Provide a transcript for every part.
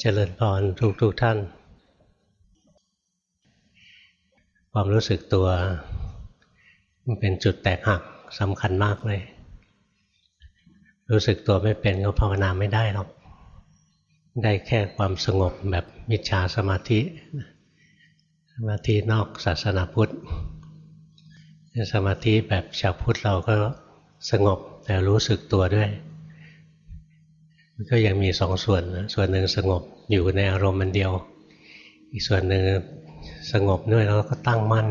เจริญพรทุกทุกท่าน ความรู้สึกตัว มันเป็นจุดแตกหักสำคัญมากเลย รู้สึกตัวไม่เป็นก็ภาวนาไม่ได้หรอก ได้แค่ความสงบแบบมิจฉาสมาธิ สมาธินอกศาสนาพุทธ สมาธิแบบชาวพุทธเราก็สงบแต่รู้สึกตัวด้วย ก็ยังมีสองส่วนนะส่วนหนึ่งสงบอยู่ในอารมณ์มันเดียว อีกส่วนหนึ่งสงบด้วยแล้วก็ตั้งมั่น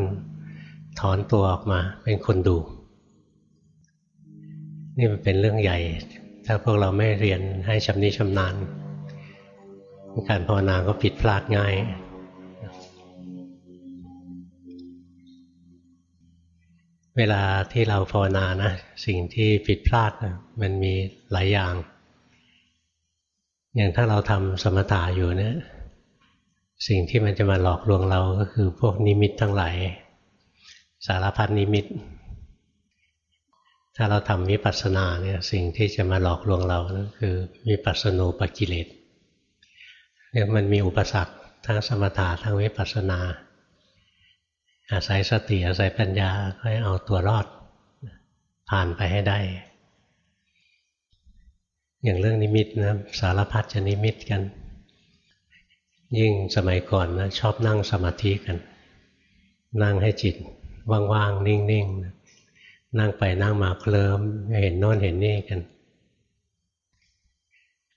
ถอนตัวออกมาเป็นคนดู นี่มันเป็นเรื่องใหญ่ ถ้าพวกเราไม่เรียนให้ชำนิชำนาญ การภาวนาก็ผิดพลาดง่าย เวลาที่เราภาวนานะ สิ่งที่ผิดพลาดมันมีหลายอย่าง อย่างถ้าเราทำสมถะอยู่เนี่ยสิ่งที่มันจะมาหลอกลวงเราก็คือพวกนิมิตทั้งหลายสารพัดนิมิต ถ้าเราทำวิปัสสนาเนี่ยสิ่งที่จะมาหลอกลวงเรานั่นคือวิปัสสนูปกิเลสเนี่ยมันมีอุปสรรคทั้งสมถะทั้งวิปัสสนา อาศัยสติอาศัยปัญญาให้เอาตัวรอดผ่านไปให้ได้ อย่างเรื่องนิมิตนะสารพัดจะนิมิตกัน ยิ่งสมัยก่อนนะชอบนั่งสมาธิกัน นั่งให้จิตว่างๆ นิ่งๆ นั่งไปนั่งมาเคลิมเห็นโน่นเห็นนี่กัน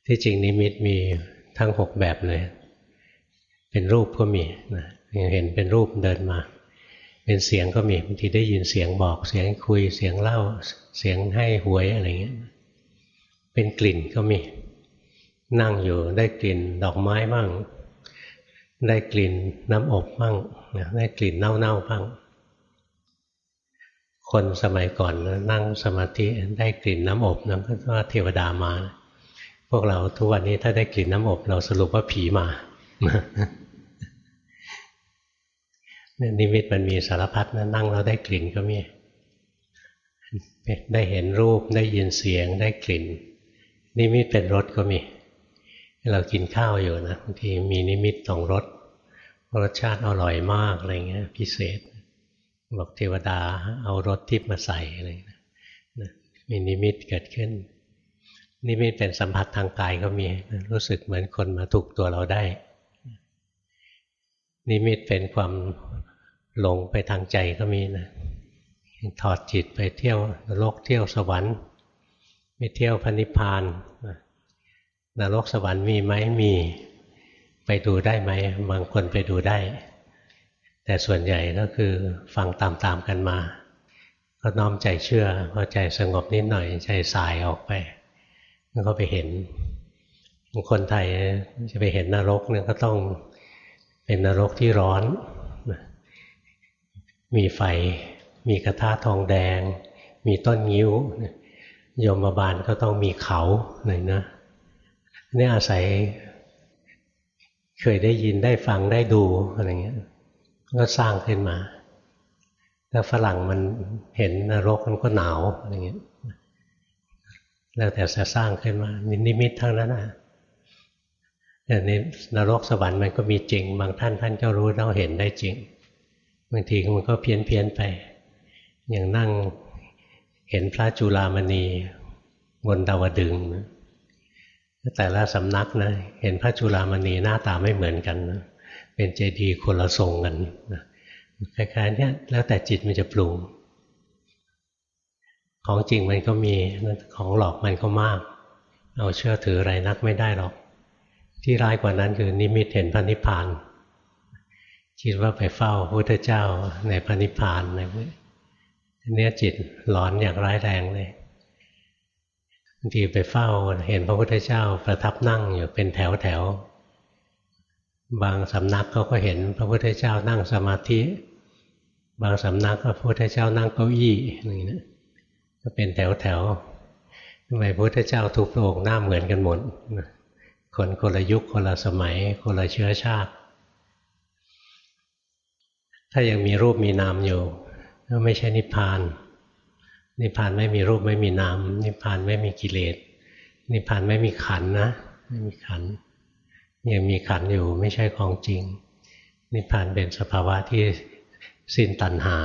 ที่จริงนิมิตมีทั้งหกแบบเลย เป็นรูปก็มีนะเห็นเป็นรูปเดินมา เป็นเสียงก็มีบางทีได้ยินเสียงบอก เสียงคุยเสียงเล่าเสียงให้หวยอะไรเงี้ย เป็นกลิ่นก็มี นั่งอยู่ได้กลิ่นดอกไม้บ้าง ได้กลิ่นน้ำอบบ้างได้กลิ่นเน่าๆบ้าง คนสมัยก่อนนั่งสมาธิได้กลิ่นน้ำอบนั่นก็ว่าเทวดามา พวกเราทุกวันนี้ถ้าได้กลิ่นน้ำอบ เราสรุปว่าผีมานิมิตมันมีสารพัดนะนั่งแล้วได้กลิ่นก็มี ได้เห็นรูปได้ยินเสียงได้กลิ่น นิมิตเป็นรสก็มี เรากินข้าวอยู่นะบางทีมีนิมิตสองรสรสชาติอร่อยมากอะไรเงี้ย พิเศษ บอกเทวดาเอารสทิพมาใส่อะไรนะมีนิมิตเกิดขึ้น นิมิตเป็นสัมผัสทางกายก็มี รู้สึกเหมือนคนมาถูกตัวเราได้ นิมิตเป็นความหลงไปทางใจก็มีนะถอดจิตไปเที่ยวโลกเที่ยวสวรรค์ ไปเที่ยวพันิพานนรกสวรรค์มีไหมมีไปดูได้ไหมบางคนไปดูได้ แต่ส่วนใหญ่ก็คือฟังตามๆกันมา ก็น้อมใจเชื่อพอใจสงบนิดหน่อยใจสายออกไปแล้วก็ไปเห็นคนไทยจะไปเห็นนรกเนี่ยก็ต้องเป็นนรกที่ร้อน มีไฟ มีกระทะทองแดง มีต้นงิ้วย ยมบาลก็ต้องมีเขาหน่อยนะนี่อาศัย เคยได้ยินได้ฟังได้ดูอะไรเงี้ยก็สร้างขึ้นมา ถ้าฝรั่งมันเห็นนรกมันก็หนาวอะไรเงี้ยแล้วแต่จะสร้างขึ้นมานิมิตทั้งนั้นนะแต่นี้นรกสวรรค์มันก็มีจริง บางท่านท่านก็รู้แล้วเห็นได้จริง บางทีมันก็เพี้ยนเพียนไป อย่างนั่ง เห็นพระจุลามณีบนดาวดึงแต่ละสำนักนะเห็นพระจุลามณีหน้าตาไม่เหมือนกันนะเป็นเจดีย์คนละทรงกันนะคล้ายๆนี้แล้วแต่จิตมันจะปรุงของจริงมันก็มีของหลอกมันก็มาก เอาเชื่อถืออะไรนักไม่ได้หรอก ที่ร้ายกว่านั้นคือนิมิตเห็นพระนิพพานคิดว่าไปเฝ้าพระพุทธเจ้าในพระนิพพานอะไรพวกนี้ จิตหลอนอย่างร้ายแรงเลยบางทีไปเฝ้าเห็นพระพุทธเจ้าประทับนั่งอยู่เป็นแถวแถวบางสำนักเขาก็เห็นพระพุทธเจ้านั่งสมาธิ บางสำนักก็พระพุทธเจ้านั่งเก้าอี้อย่างนี้ก็เป็นแถวแถวทำไมพระพุทธเจ้าทุกพระองค์หน้าเหมือนกันหมดคนคนละยุคคนละสมัย คนละเชื้อชาติ ถ้ายังมีรูปมีนามอยู่ ก็ไม่ใช่นิพพาน นิพพานไม่มีรูปไม่มีนามนิพพานไม่มีกิเลส นิพพานไม่มีขันนะ ไม่มีขันยังมีขันอยู่ไม่ใช่ของจริง นิพพานเป็นสภาวะที่สิ้นตัณหา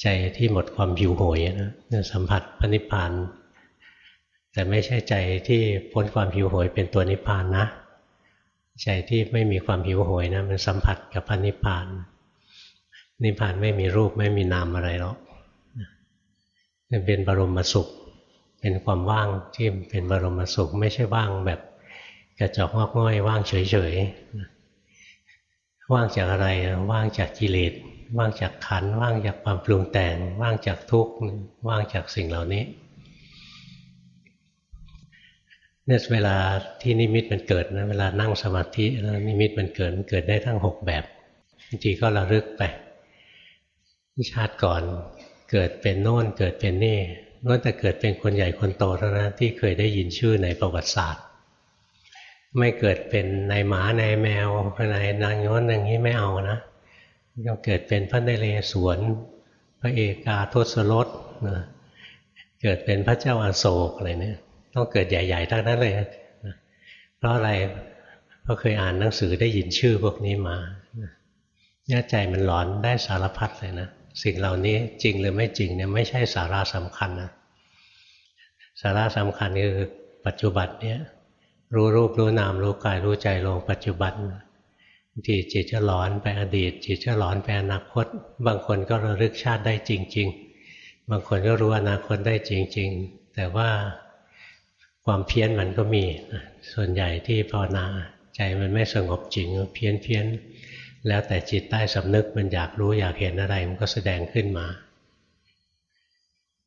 ใจที่หมดความหิวโหยนะสัมผัสพระนิพพานแต่ไม่ใช่ใจที่พ้นความหิวโหยเป็นตัวนิพพานนะ ใจที่ไม่มีความหิวโหยนะมันสัมผัสกับพระนิพพาน นิพพานไม่มีรูปไม่มีนามอะไรหรอกมันเป็นบรมสุข เป็นความว่างที่เป็นบรมสุข ไม่ใช่ว่างแบบกระจอกงอกง่อยว่างเฉยๆ ว่างจากอะไร ว่างจากกิเลส ว่างจากขัน ว่างจากความปรุงแต่ง ว่างจากทุกข์ ว่างจากสิ่งเหล่านี้เนี่ยเวลาที่นิมิตมันเกิดนะ เวลานั่งสมาธิแล้วนิมิตมันเกิดมันเกิดได้ทั้งหกแบบบางทีก็ระลึกไป ชาติก่อนเกิดเป็นโน่นเกิดเป็นนี่ล้วนแต่เกิดเป็นคนใหญ่คนโตเท่านั้นที่เคยได้ยินชื่อในประวัติศาสตร์ ไม่เกิดเป็นนายหมานายแมวนายนางย้อนอย่างนี้ไม่เอานะต้องเกิดเป็นพระนเรศวรพระเอกาทศรถนะเกิดเป็นพระเจ้าอาโศกอะไรเนี่ยต้องเกิดใหญ่ๆทั้งนั้นเลยนะเพราะอะไรเพราะเคยอ่านหนังสือได้ยินชื่อพวกนี้มาเนี่ยใจมันหลอนได้สารพัดเลยนะ สิ่งเหล่านี้จริงหรือไม่จริงเนี่ยไม่ใช่สาระสำคัญนะสาระสำคัญคือปัจจุบันเนี่ยรู้รูปรู้นามรู้กายรู้ใจลงปัจจุบันบางทีจิตจะหลอนไปอดีต จิตจะหลอนไปอนาคต บางคนก็ระลึกชาติได้จริง ๆ บางคนก็รู้อนาคตได้จริง ๆ แต่ว่าความเพี้ยนมันก็มีส่วนใหญ่ที่ภาวนาใจมันไม่สงบจริงเพี้ยนเพี้ยน แล้วแต่จิตใต้สำนึกมันอยากรู้อยากเห็นอะไรมันก็แสดงขึ้นมา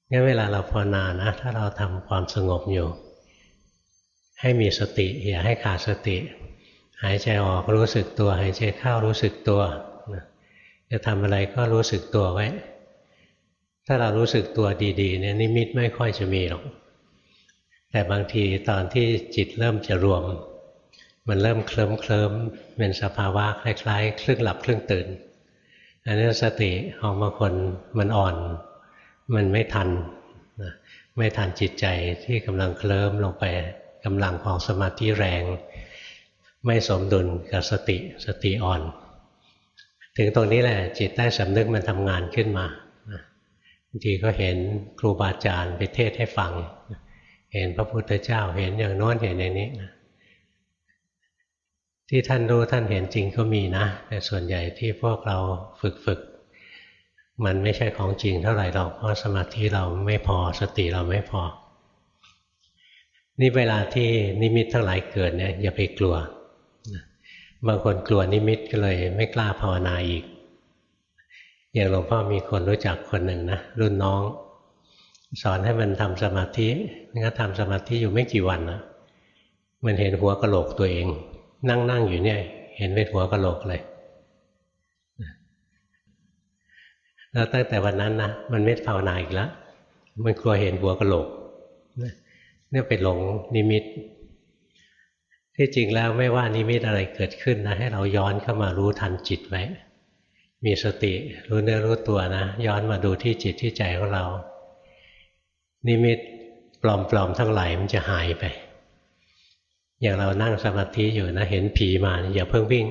งั้นเวลาเราภาวนานะ ถ้าเราทำความสงบอยู่ ให้มีสติอย่าให้ขาดสติ หายใจออกรู้สึกตัว หายใจเข้ารู้สึกตัวจะทำอะไรก็รู้สึกตัวไว้ ถ้าเรารู้สึกตัวดีๆเนี่ยนิมิตไม่ค่อยจะมีหรอก แต่บางทีตอนที่จิตเริ่มจะรวม มันเริ่มเคลิ้มเคลิ้มเป็นสภาวะคล้ายๆ ครึ่งหลับครึ่งตื่น อันนี้สติของบางคนมันอ่อน มันไม่ทันไม่ทันจิตใจที่กำลังเคลิ้มลงไปกำลังของสมาธิแรง ไม่สมดุลกับสติสติอ่อน ถึงตรงนี้แหละจิตใต้สำนึกมันทำงานขึ้นมาบางทีก็เห็นครูบาอาจารย์ไปเทศให้ฟัง เห็นพระพุทธเจ้าเห็นอย่างโน้นเห็นอย่างนี้นะ ที่ท่านรู้ท่านเห็นจริงก็มีนะ แต่ส่วนใหญ่ที่พวกเราฝึกฝึก มันไม่ใช่ของจริงเท่าไหร่หรอกเพราะสมาธิเราไม่พอสติเราไม่พอ นี่เวลาที่นิมิตทั้งหลายเกิดเนี่ยอย่าไปกลัว บางคนกลัวนิมิตก็เลยไม่กล้าภาวนาอีก อย่างหลวงพ่อมีคนรู้จักคนหนึ่งนะรุ่นน้อง สอนให้มันทำสมาธิงั้นทำสมาธิอยู่ไม่กี่วันนะมันเห็นหัวกะโหลกตัวเอง นั่งนั่งอยู่เนี่ย เห็นเป็นหัวกะโหลกเลยแล้วตั้งแต่วันนั้นนะมันไม่ภาวนาอีกแล้วมันกลัวเห็นหัวกะโหลกเนี่ยไปหลงนิมิต ที่จริงแล้วไม่ว่านิมิตอะไรเกิดขึ้นนะให้เราย้อนเข้ามารู้ทันจิตไว้มีสติรู้เนื้อรู้ตัวนะ ย้อนมาดูที่จิตที่ใจของเรา นิมิตปลอมๆทั้งหลายมันจะหายไป อย่างเรานั่งสมาธิอยู่นะเห็นผีมาอย่าเพิ่งวิ่ง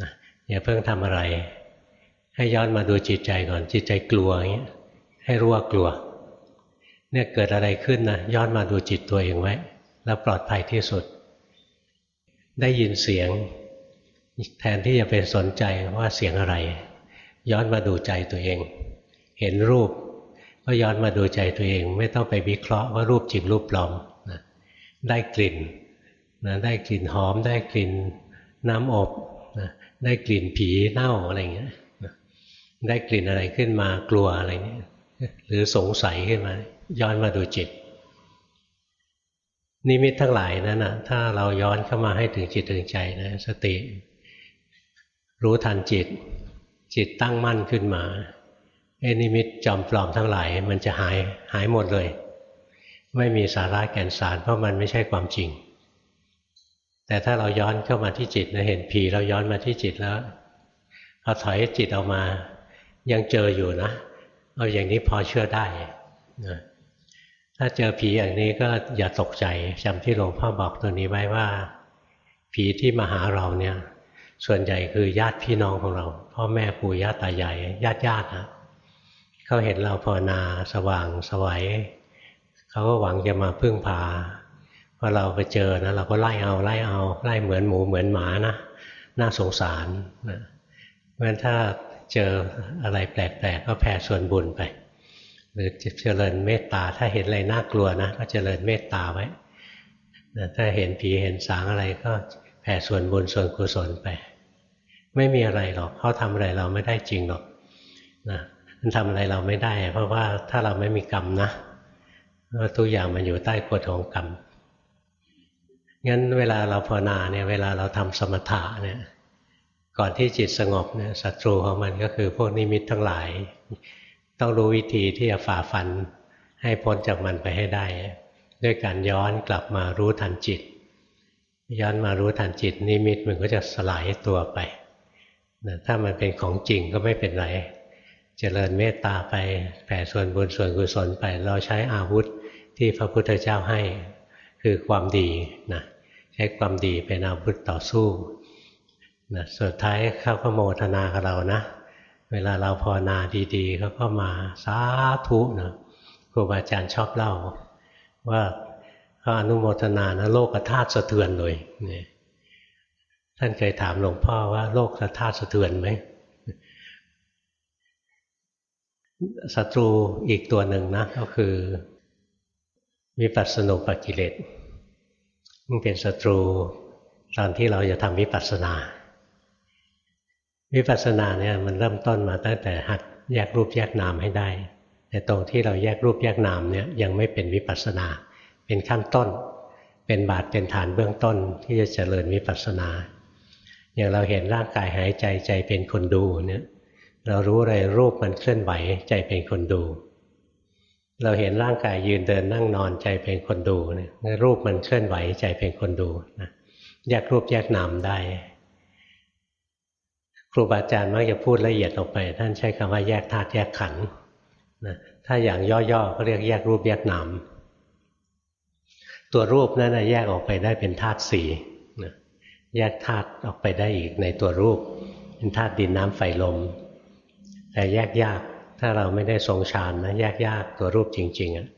นะอย่าเพิ่งทำอะไร ให้ย้อนมาดูจิตใจก่อนจิตใจกลัวอย่างเงี้ยให้รู้ว่ากลัว เนี่ยเกิดอะไรขึ้นนะย้อนมาดูจิตตัวเองไว้ แล้วปลอดภัยที่สุด ได้ยินเสียง แทนที่จะไปสนใจว่าเสียงอะไร ย้อนมาดูใจตัวเอง เห็นรูป ก็ย้อนมาดูใจตัวเอง ไม่ต้องไปวิเคราะห์ว่ารูปจริงรูปปลอมได้กลิ่น นะได้กลิ่นหอม ได้กลิ่นน้ำอบนะได้กลิ่นผีเน่าอะไรเงี้ยได้กลิ่นอะไรขึ้นมากลัวอะไรเงี้ยหรือสงสัยขึ้นมา ย้อนมาดูจิต นิมิตทั้งหลายนั้นนะถ้าเราย้อนเข้ามาให้ถึงจิตถึงใจนะสติ รู้ทันจิต จิตตั้งมั่นขึ้นมาไอ้นิมิตจอมปลอมทั้งหลาย มันจะหายหายหมดเลย ไม่มีสาระแก่นสารเพราะมันไม่ใช่ความจริง แต่ถ้าเราย้อนเข้ามาที่จิตนะเห็นผีเราย้อนมาที่จิตแล้วพอถอยจิตออกมา ยังเจออยู่นะ เอาอย่างนี้พอเชื่อได้นะถ้าเจอผีอย่างนี้ก็อย่าตกใจจำที่หลวงพ่อบอกตัวนี้ไว้ว่า ผีที่มาหาเราเนี่ย ส่วนใหญ่คือญาติพี่น้องของเรา พ่อแม่ปู่ย่าตายายญาติญาตินะเขาเห็นเราภาวนาสว่างสวัยเขาก็หวังจะมาพึ่งพา พอเราไปเจอนะเราก็ไล่เอาไล่เอาไล่เหมือนหมูเหมือนหมานะน่าสงสารนะเพราะฉะนั้นถ้าเจออะไรแปลกๆก็แผ่ส่วนบุญไป หรือเจริญเมตตาถ้าเห็นอะไรน่ากลัวนะก็เจริญเมตตาไว้ถ้าเห็นผีเห็นสางอะไรก็แผ่ส่วนบุญส่วนกุศลไป ไม่มีอะไรหรอกเขาทำอะไรเราไม่ได้จริงหรอกนะมันทำอะไรเราไม่ได้ เพราะว่าถ้าเราไม่มีกรรมนะทุกอย่างมันอยู่ใต้กฎของกรรม งั้นเวลาเราภาวนาเนี่ยเวลาเราทำสมถะเนี่ยก่อนที่จิตสงบเนี่ยศัตรูของมันก็คือพวกนิมิตทั้งหลาย ต้องรู้วิธีที่จะฝ่าฟันให้พ้นจากมันไปให้ได้ ด้วยการย้อนกลับมารู้ทันจิต ย้อนมารู้ทันจิต นิมิตมันก็จะสลายตัวไปถ้ามันเป็นของจริงก็ไม่เป็นไรเจริญเมตตาไปแผ่ส่วนบุญส่วนกุศลไป เราใช้อาวุธที่พระพุทธเจ้าให้คือความดีนะ ใช้ความดีเป็นอาวุธต่อสู้นะสุดท้ายเขาก็โมทนากับเรานะ เวลาเราภาวนาดีๆเขาก็มาสาธุนะครูบาอาจารย์ชอบเล่า ว่าเขาอนุโมทนานะโลกธาตุสะเทือนเลยนี่ท่านเคยถามหลวงพ่อว่าโลกธาตุสะเทือนไหมศัตรูอีกตัวหนึ่งนะก็คือวิปัสสนุปกิเลส มันเป็นศัตรูตอนที่เราจะทำวิปัสสนา วิปัสสนาเนี่ยมันเริ่มต้นมาตั้งแต่หัดแยกรูปแยกนามให้ได้ แต่ตรงที่เราแยกรูปแยกนามเนี่ยยังไม่เป็นวิปัสสนา เป็นขั้นต้น เป็นบาทเป็นฐานเบื้องต้นที่จะเจริญวิปัสสนา อย่างเราเห็นร่างกายหายใจใจเป็นคนดูเนี่ยเรารู้อะไรรูปมันเคลื่อนไหวใจเป็นคนดู เราเห็นร่างกายยืนเดินนั่งนอนใจเป็นคนดูเนี่ยรูปมันเคลื่อนไหวใจเป็นคนดูนะแยกรูปแยกนามได้ ครูบาอาจารย์มักจะพูดละเอียดออกไป ท่านใช้คำว่าแยกธาตุแยกขันธ์นะถ้าอย่างย่อๆก็เรียกแยกรูปแยกนามตัวรูปนั้นนะแยกออกไปได้เป็นธาตุสี่นะแยกธาตุออกไปได้อีกในตัวรูป เป็นธาตุดินน้ำไฟลม แต่แยกยาก ถ้าเราไม่ได้ทรงฌานนะแยกยากตัวรูปจริงๆอะ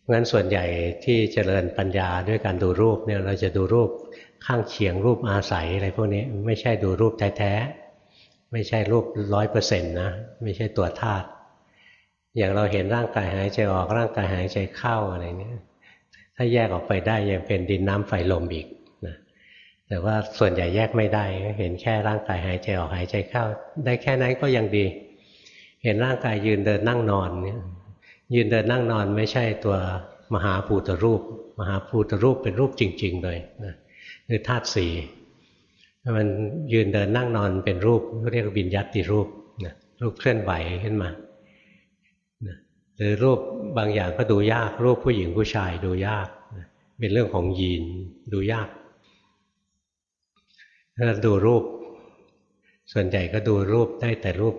เพราะฉะนั้นส่วนใหญ่ที่เจริญปัญญาด้วยการดูรูปเนี่ยเราจะดูรูปข้างเคียงรูปอาศัยอะไรพวกนี้ไม่ใช่ดูรูปแท้ๆไม่ใช่รูปร้อยเปอร์เซ็นต์นะไม่ใช่ตัวธาตุอย่างเราเห็นร่างกายหายใจออกร่างกายหายใจเข้าอะไรเนี้ยถ้าแยกออกไปได้ยังเป็นดินน้ำไฟลมอีกนะแต่ว่าส่วนใหญ่แยกไม่ได้เห็นแค่ร่างกายหายใจออกหายใจเข้า ได้แค่นั้นก็ยังดี เห็นร่างกายยืนเดินนั่งนอนเนี่ยยืนเดินนั่งนอนไม่ใช่ตัวมหาภูตรูป มหาภูตรูปเป็นรูปจริง ๆ เลยนะคือธาตุสี่มันยืนเดินนั่งนอนเป็นรูปเรียกวิญญาติรูปนะรูปเคลื่อนไหวขึ้นมานะหรือรูปบางอย่างก็ดูยาก รูปผู้หญิงผู้ชายดูยากนะเป็นเรื่องของยีนดูยากถ้าดูรูป ส่วนใหญ่ก็ดูรูปได้แต่รูป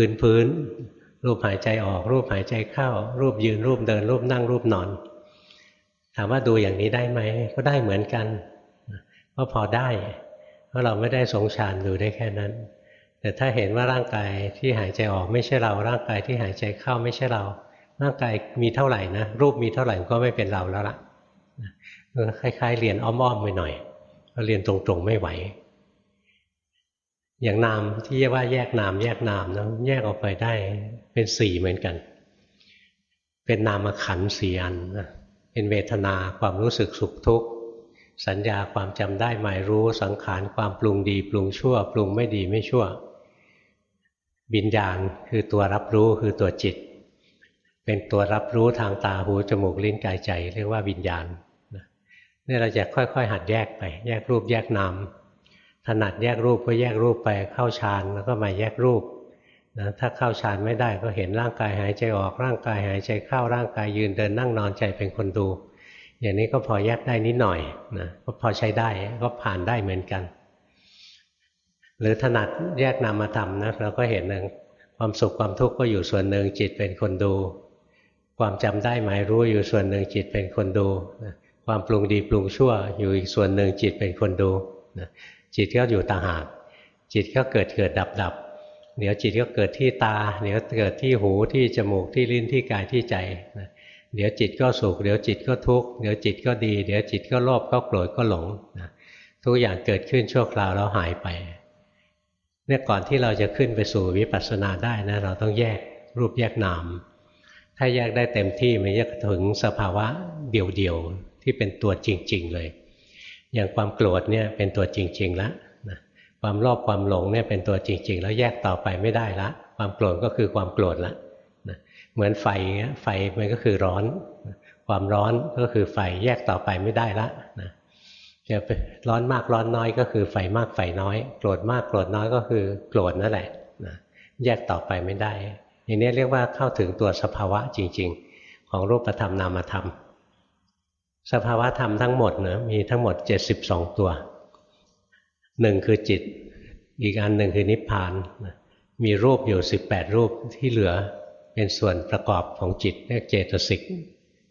พื้นพื้นรูปหายใจออก รูปหายใจเข้า รูปยืนรูปเดิน รูปนั่งรูปนอน ถามว่าดูอย่างนี้ได้ไหม ก็ได้เหมือนกันก็พอได้ เพราะเราไม่ได้สงฌานดูได้แค่นั้น แต่ถ้าเห็นว่าร่างกายที่หายใจออกไม่ใช่เรา ร่างกายที่หายใจเข้าไม่ใช่เรา ร่างกายมีเท่าไหร่นะรูปมีเท่าไหร่ก็ไม่เป็นเราแล้วล่ะคล้ายๆเรียนอ้อมๆไปหน่อยเรียนตรงๆไม่ไหว อย่างนามที่เรียกว่าแยกนามแยกนามนะแยกออกไปได้เป็นสี่เหมือนกัน เป็นนามขันสี่อันนะเป็นเวทนาความรู้สึกสุขทุกข์ สัญญาความจำได้หมายรู้สังขารความปรุงดี ปรุงชั่ว ปรุงไม่ดีไม่ชั่วบิญญาณคือตัวรับรู้คือตัวจิต เป็นตัวรับรู้ทางตาหูจมูกลิ้นกายใจ เรียกว่าวิญญาณนี่เราจะค่อยๆ หัดแยกไป แยกรูปแยกนาม ถนัดแยกรูปก็แยกรูปไปเข้าฌานแล้วก็มาแยกรูปนะถ้าเข้าฌานไม่ได้ก็เห็นร่างกายหายใจออกร่างกายหายใจเข้าร่างกายยืนเดินนั่งนอนใจเป็นคนดู อย่างนี้ก็พอแยกได้นิดหน่อยนะก็พอใช้ได้ก็ผ่านได้เหมือนกัน หรือถนัดแยกนามธรรมนะเราก็เห็นหนึ่งความสุขความทุกข์ก็อยู่ส่วนหนึ่งจิตเป็นคนดู ความจำได้หมายรู้อยู่ส่วนหนึ่งจิตเป็นคนดู ความปรุงดีปรุงชั่วอยู่อีกส่วนหนึ่งจิตเป็นคนดูนะ จิตก็อยู่ต่างหาก จิตก็เกิดเกิดดับดับเดี๋ยวจิตก็เกิดที่ตา เดี๋ยวเกิดที่หูที่จมูกที่ลิ้นที่กายที่ใจนะเดี๋ยวจิตก็สุขเดี๋ยวจิตก็ทุกข์เดี๋ยวจิตก็ดี เดี๋ยวจิตก็โลภก็โกรธก็หลงนะทุกอย่างเกิดขึ้นชั่วคราวแล้วหายไปเนี่ยก่อนที่เราจะขึ้นไปสู่วิปัสสนาได้นะเราต้องแยกรูปแยกนาม ถ้าแยกได้เต็มที่มันจะถึงสภาวะเดี่ยวๆที่เป็นตัวจริง ๆ เลย อย่างความโกรธเนี่ยเป็นตัวจริง ๆ แล้วนะความโลภความหลงเนี่ยเป็นตัวจริง ๆ แล้วแยกต่อไปไม่ได้ละ ความโกรธก็คือความโกรธละนะเหมือนไฟเงี้ยไฟมันก็คือร้อน ความร้อนก็คือไฟแยกต่อไปไม่ได้ละนะจะร้อนมากร้อนน้อยก็คือไฟมากไฟน้อย โกรธมากโกรธน้อยก็คือโกรธนั่นแหละนะแยกต่อไปไม่ได้อย่างนี้เรียกว่าเข้าถึงตัวสภาวะจริง ๆ ของรูปธรรมนามธรรม สภาวะธรรมทั้งหมดนะมีทั้งหมด 72 ตัวหนึ่งคือจิต อีกอันหนึ่งคือนิพพาน มีรูปอยู่ 18 รูปที่เหลือเป็นส่วนประกอบของจิตเรียกเจตสิก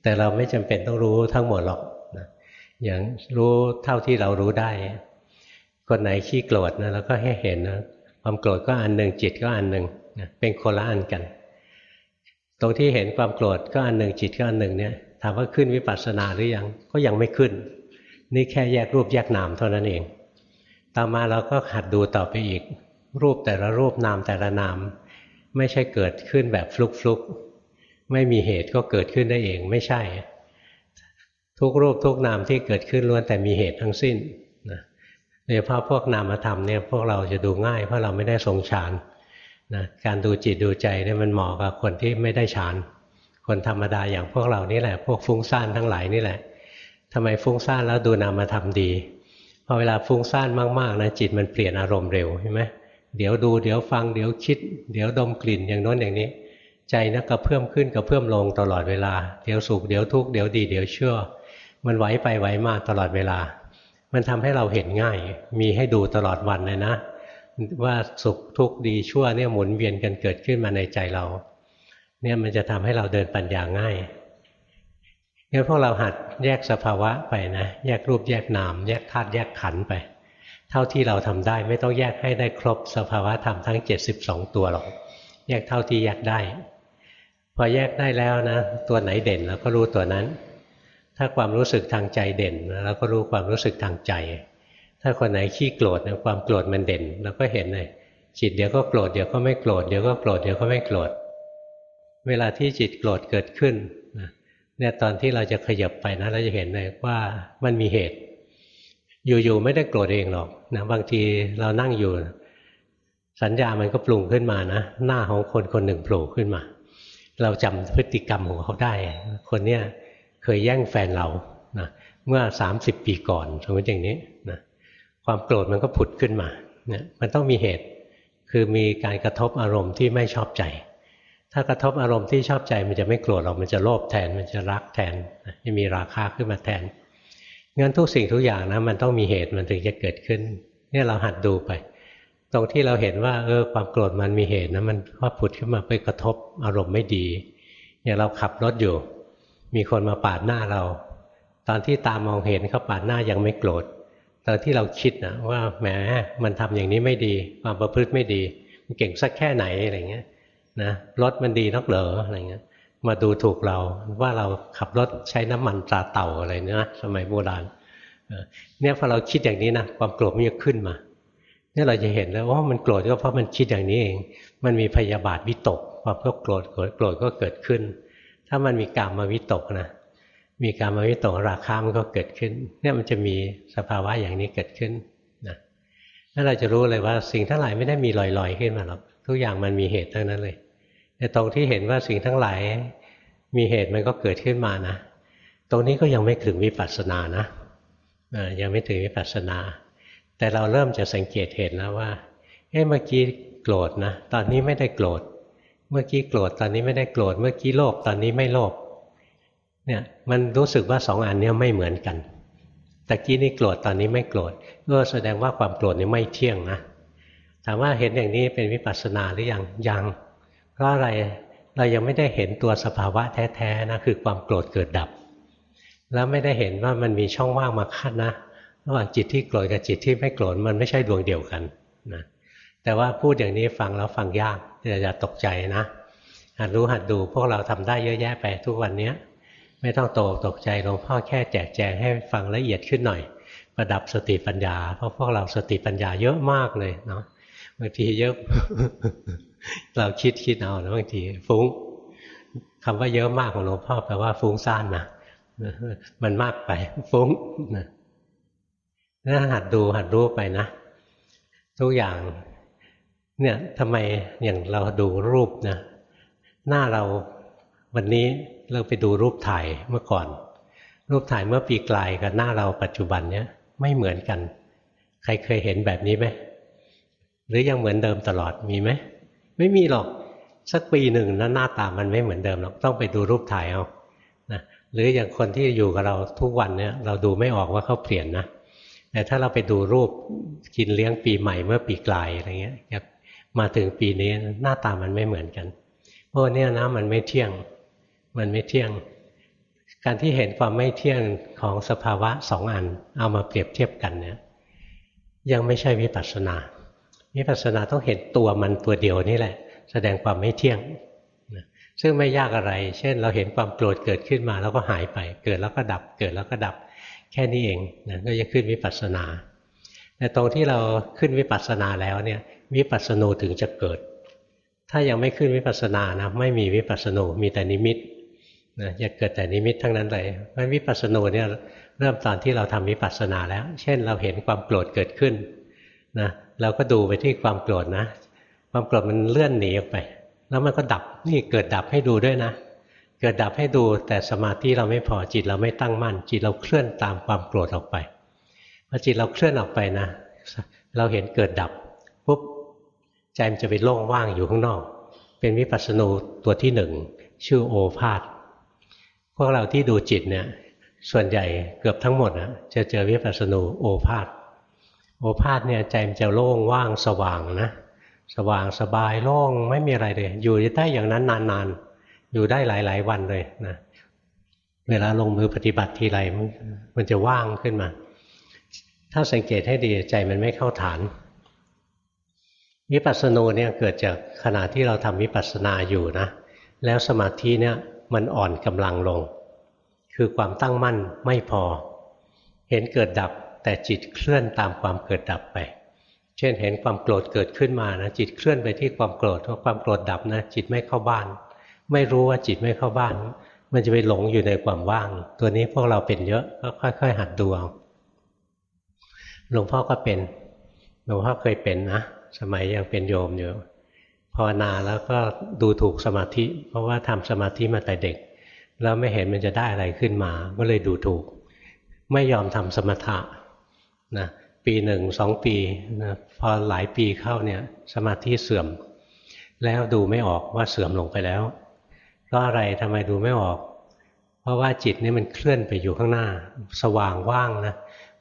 แต่เราไม่จำเป็นต้องรู้ทั้งหมดหรอกอย่างรู้เท่าที่เรารู้ได้ คนไหนขี้โกรธนะเราก็ให้เห็นนะความโกรธก็อันหนึ่งจิตก็อันหนึ่งเป็นคนละอันกัน ตรงที่เห็นความโกรธก็อันหนึ่งจิตก็อันหนึ่งเนี่ย ถามว่าขึ้นวิปัสสนาหรือยังก็ยังไม่ขึ้น นี่แค่แยกรูปแยกนามเท่านั้นเอง ต่อมาเราก็หัดดูต่อไปอีก รูปแต่ละรูปนามแต่ละนาม ไม่ใช่เกิดขึ้นแบบฟลุกฟลุกไม่มีเหตุก็เกิดขึ้นได้เองไม่ใช่ ทุกรูปทุกนามที่เกิดขึ้นล้วนแต่มีเหตุทั้งสิ้นนะโดยเฉพาะพวกนามธรรมเนี่ยพวกเราจะดูง่ายเพราะเราไม่ได้ทรงฌานนะการดูจิตดูใจเนี่ยมันเหมาะกับคนที่ไม่ได้ฌาน คนธรรมดาอย่างพวกเรานี่แหละ พวกฟุ้งซ่านทั้งหลายนี่แหละทำไมฟุ้งซ่านแล้วดูนามธรรมดีพอเวลาฟุ้งซ่านมากๆนะจิตมันเปลี่ยนอารมณ์เร็วใช่ไหมเดี๋ยวดูเดี๋ยวฟังเดี๋ยวคิด เดี๋ยวดมกลิ่นอย่างน้นอย่างนี้ ใจนะกระเพื่อมขึ้นกระเพื่อมลงตลอดเวลาเดี๋ยวสุขเดี๋ยวทุกข์เดี๋ยวดีเดี๋ยวเชั่วมันไหวไปไหวมาตลอดเวลา มันทำให้เราเห็นง่าย มีให้ดูตลอดวันเลยนะ ว่าสุขทุกข์ดีชั่วเนี่ยหมุนเวียนกันเกิดขึ้นมาในใจเรา เนี่ยมันจะทำให้เราเดินปัญญาง่ายงั้นพวกเราหัดแยกสภาวะไปนะ แยกรูปแยกนาม แยกธาตุแยกขันไป เท่าที่เราทำได้ไม่ต้องแยกให้ได้ครบสภาวะธรรมทั้ง 72 ตัวหรอกแยกเท่าที่แยกได้ พอแยกได้แล้วนะ ตัวไหนเด่นเราก็รู้ตัวนั้น ถ้าความรู้สึกทางใจเด่นเราก็รู้ความรู้สึกทางใจ ถ้าคนไหนขี้โกรธความโกรธมันเด่นเราก็เห็นเลยจิตเดี๋ยวก็โกรธเดี๋ยวก็ไม่โกรธเดี๋ยวก็โกรธเดี๋ยวก็ไม่โกรธ เวลาที่จิตโกรธเกิดขึ้นเนี่ยตอนที่เราจะขยับไปนะเราจะเห็นเลยว่ามันมีเหตุ อยู่ๆไม่ได้โกรธเองหรอกนะบางทีเรานั่งอยู่ สัญญามันก็ปรุงขึ้นมานะหน้าของคนคนหนึ่งโผล่ขึ้นมา เราจำพฤติกรรมของเขาได้ คนเนี้ยเคยแย่งแฟนเรานะเมื่อ 30 ปีก่อนสมมติอย่างนี้นะความโกรธมันก็ผุดขึ้นมาเนี่ยมันต้องมีเหตุ คือมีการกระทบอารมณ์ที่ไม่ชอบใจ ถ้ากระทบอารมณ์ที่ชอบใจมันจะไม่โกรธหรอกมันจะโลภแทนมันจะรักแทนจะมีราคาขึ้นมาแทนงั้นทุกสิ่งทุกอย่างนะมันต้องมีเหตุมันถึงจะเกิดขึ้น เนี่ยเราหัดดูไป ตรงที่เราเห็นว่าเออความโกรธมันมีเหตุนะมันก็ผุดขึ้นมาไปกระทบอารมณ์ไม่ดีอย่างเราขับรถอยู่ มีคนมาปาดหน้าเรา ตอนที่ตามองเห็นเขาปาดหน้ายังไม่โกรธตอนที่เราคิดนะว่าแหมมันทำอย่างนี้ไม่ดี ความประพฤติไม่ดี มันเก่งสักแค่ไหนอะไรเงี้ย นะรถมันดีนักเหรออะไรเงี้ยมาดูถูกเราว่าเราขับรถใช้น้ำมันตราเต่าอะไรเนะสมัยโบราณเนี่ยพอเราคิดอย่างนี้นะความโกรธมันจะขึ้นมาเนี่ยเราจะเห็นแล้วว่ามันโกรธก็เพราะมันคิดอย่างนี้เอง มันมีพยาบาทวิตกความก็โกรธโกรธก็เกิดขึ้น ถ้ามันมีกามมาวิตกนะมีกามมาวิตกราคามันก็เกิดขึ้น เนี่ยมันจะมีสภาวะอย่างนี้เกิดขึ้นนะถ้าเราจะรู้เลยว่าสิ่งทั้งหลายไม่ได้มีลอยๆขึ้นมาหรอกทุกอย่างมันมีเหตุทั้งนั้นเลย แต่ตรงที่เห็นว่าสิ่งทั้งหลายมีเหตุมันก็เกิดขึ้นมานะ ตรงนี้ก็ยังไม่ถึงวิปัสสนานะยังไม่ถึงวิปัสสนา แต่เราเริ่มจะสังเกตเห็นแล้วว่าเอ๊ะเมื่อกี้โกรธนะ ตอนนี้ไม่ได้โกรธ เมื่อกี้โกรธตอนนี้ไม่ได้โกรธ เมื่อกี้โลภตอนนี้ไม่โลภ เนี่ยมันรู้สึกว่าสองอันนี้ไม่เหมือนกันตะกี้นี่โกรธตอนนี้ไม่โกรธก็แสดงว่าความโกรธนี่ไม่เที่ยงนะ ถามว่าเห็นอย่างนี้เป็นวิปัสสนาหรือยังยัง เพราะอะไรเรายังไม่ได้เห็นตัวสภาวะแท้ๆนะคือความโกรธเกิดดับ แล้วไม่ได้เห็นว่ามันมีช่องว่างมาขั้นนะระหว่างจิตที่โกรธกับจิตที่ไม่โกรธมันไม่ใช่ดวงเดียวกันนะแต่ว่าพูดอย่างนี้ฟังแล้วฟังยากอย่าตกใจนะหัดรู้หัดดูพวกเราทำได้เยอะแยะไปทุกวันนี้ไม่ต้องโตตกใจหลวงพ่อแค่แจกแจงให้ฟังละเอียดขึ้นหน่อย ประดับสติปัญญา เพราะพวกเราสติปัญญาเยอะมากเลยเนาะบางทีเยอะ เราคิดคิดเอานะบางทีฟุ้งคำว่าเยอะมากของหลวงพ่อแปลว่าฟุ้งซ่านนะมันมากไป ฟุ้งนะน่าหัดดูหัดรู้ไปนะ ทุกอย่าง เนี่ยทำไมอย่างเราดูรูปนะหน้าเราวันนี้เราไปดูรูปถ่ายเมื่อก่อน รูปถ่ายเมื่อปีกลายกับหน้าเราปัจจุบันเนี้ยไม่เหมือนกัน ใครเคยเห็นแบบนี้ไหมหรือยังเหมือนเดิมตลอดมีไหม ไม่มีหรอกสักปีหนึ่งนะหน้าตามันไม่เหมือนเดิมหรอกต้องไปดูรูปถ่ายเอานะหรืออย่างคนที่อยู่กับเราทุกวันเนี่ยเราดูไม่ออกว่าเขาเปลี่ยนนะแต่ถ้าเราไปดูรูปกินเลี้ยงปีใหม่เมื่อปีกลายอะไรเงี้ยมาถึงปีนี้หน้าตามันไม่เหมือนกันเพราะเนี่ยนะมันไม่เที่ยงมันไม่เที่ยง การที่เห็นความไม่เที่ยงของสภาวะสองอัน เอามาเปรียบเทียบกันเนี่ยยังไม่ใช่วิปัสสนา วิปัสสนาต้องเห็นตัวมันตัวเดียวนี่แหละ แสดงความไม่เที่ยงซึ่งไม่ยากอะไร เช่น เราเห็นความโกรธเกิดขึ้นมาแล้วก็หายไป เกิดแล้วก็ดับ เกิดแล้วก็ดับ แค่นี้เองนะก็จะขึ้นวิปัสสนา แต่ตรงที่เราขึ้นวิปัสสนาแล้วเนี่ยวิปัสสนูถึงจะเกิด ถ้ายังไม่ขึ้นวิปัสสนานะไม่มีวิปัสสนูมีแต่นิมิตนะจะเกิดแต่นิมิตทั้งนั้นเลยเพราะวิปัสสนูเนี่ยเริ่มตอนที่เราทำวิปัสสนาแล้ว เช่นเราเห็นความโกรธเกิดขึ้นนะ เราก็ดูไปที่ความโกรธนะ ความโกรธมันเลื่อนหนีออกไป แล้วมันก็ดับนี่เกิดดับให้ดูด้วยนะ เกิดดับให้ดูแต่สมาธิเราไม่พอจิตเราไม่ตั้งมั่น จิตเราเคลื่อนตามความโกรธออกไปพอจิตเราเคลื่อนออกไปนะ เราเห็นเกิดดับปุ๊บใจมันจะไปโล่งว่างอยู่ข้างนอก เป็นวิปัสสนูตัวที่หนึ่งชื่อโอภาษพวกเราที่ดูจิตเนี่ยส่วนใหญ่เกือบทั้งหมดนะจะเจอวิปัสสนูโอภาษ โอภาษเนี่ยใจมันจะโล่งว่างสว่างนะสว่างสบายโล่งไม่มีอะไรเลย อยู่ได้อย่างนั้นนานๆ อยู่ได้หลายๆวันเลยนะเวลาลงมือปฏิบัติทีไรมันจะว่างขึ้นมา ถ้าสังเกตให้ดีใจมันไม่เข้าฐานวิปัสสนูเนี่ยเกิดจากขณะที่เราทำวิปัสสนาอยู่นะแล้วสมาธิเนี่ยมันอ่อนกำลังลง คือความตั้งมั่นไม่พอ เห็นเกิดดับ แต่จิตเคลื่อนตามความเกิดดับไป เช่นเห็นความโกรธเกิดขึ้นมานะจิตเคลื่อนไปที่ความโกรธเพราะความโกรธดับนะจิตไม่เข้าบ้าน ไม่รู้ว่าจิตไม่เข้าบ้าน มันจะไปหลงอยู่ในความว่าง ตัวนี้พวกเราเป็นเยอะก็ค่อย ๆ หัดดูเอาหลวงพ่อก็เป็นหลวงพ่อเคยเป็นนะสมัยยังเป็นโยมอยู่ภาวนาแล้วก็ดูถูกสมาธิ เพราะว่าทำสมาธิมาแต่เด็ก แล้วไม่เห็นมันจะได้อะไรขึ้นมา ก็เลยดูถูก ไม่ยอมทำสมถะ นะปีหนึ่งสองปีนะพอหลายปีเข้าเนี่ยสมาธิเสื่อม แล้วดูไม่ออกว่าเสื่อมลงไปแล้วเพราะอะไรทำไมดูไม่ออก เพราะว่าจิตนี่มันเคลื่อนไปอยู่ข้างหน้า สว่างว่างนะ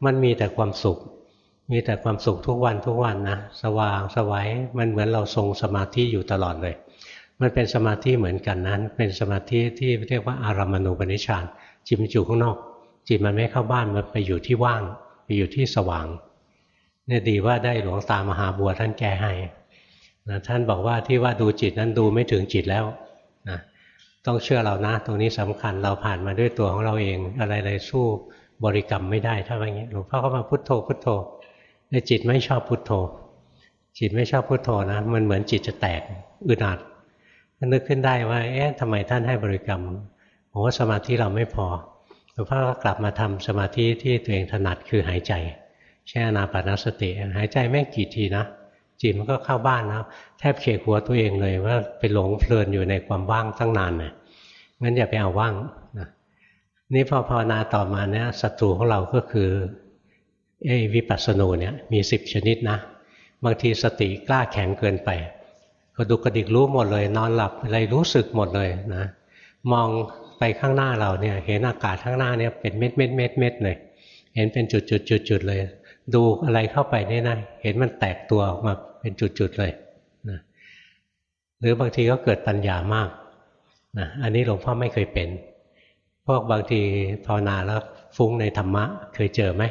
มันมีแต่ความสุข มีแต่ความสุขทุกวันทุกวันนะสว่างสวัยมันเหมือนเราทรงสมาธิอยู่ตลอดเลย มันเป็นสมาธิเหมือนกันนั้น เป็นสมาธิที่เรียกว่าอารามณูปนิชฌานจิตมันอยู่ข้างนอก จิตมันไม่เข้าบ้านมันไปอยู่ที่ว่าง ไปอยู่ที่สว่างเนี่ยดีว่าได้หลวงตามหาบัวท่านแก้ให้นะท่านบอกว่าที่ว่าดูจิตนั้นดูไม่ถึงจิตแล้วนะต้องเชื่อเรานะ ตรงนี้สำคัญเราผ่านมาด้วยตัวของเราเอง อะไรๆสู้บริกรรมไม่ได้ถ้าว่างี้หลวงพ่อก็มาพุทโธพุทโธในจิตไม่ชอบพุทโธ จิตไม่ชอบพุทโธนะ มันเหมือนจิตจะแตกอึดอัดนึกขึ้นได้ว่าเอ๊ะทำไมท่านให้บริกรรมโอ้สมาธิเราไม่พอ หลวงพ่อก็กลับมาทำสมาธิที่ตัวเองถนัดคือหายใจแช่นาปานสติ หายใจแม่กี่ทีนะจิตมันก็เข้าบ้านแล้วแทบเขกหัวตัวเองเลยว่าไปหลงเพลินอยู่ในความว่างตั้งนานนะงั้นอย่าไปเอาว่างนะนี่พอภาวนาต่อมาเนี่ยศัตรูของเราก็คือเอวิปัสสนูเนี่ยมีสิบชนิดนะ บางทีสติกล้าแข็งเกินไปก็ดุกระดิกรู้หมดเลย นอนหลับอะไรรู้สึกหมดเลยนะ มอง ไปข้างหน้าเราเนี่ยเห็นอากาศข้างหน้าเนี่ยเป็นเม็ดเม็ดเม็ดเม็ดเลย เห็นเป็นจุดจุดจุดจุดเลย ดูอะไรเข้าไปนี่นะเห็นมันแตกตัวออกมาเป็นจุดๆเลยนะหรือบางทีก็เกิดปัญญามากนะอันนี้หลวงพ่อไม่เคยเป็น พวกบางทีภาวนาแล้วฟุ้งในธรรมะเคยเจอไหม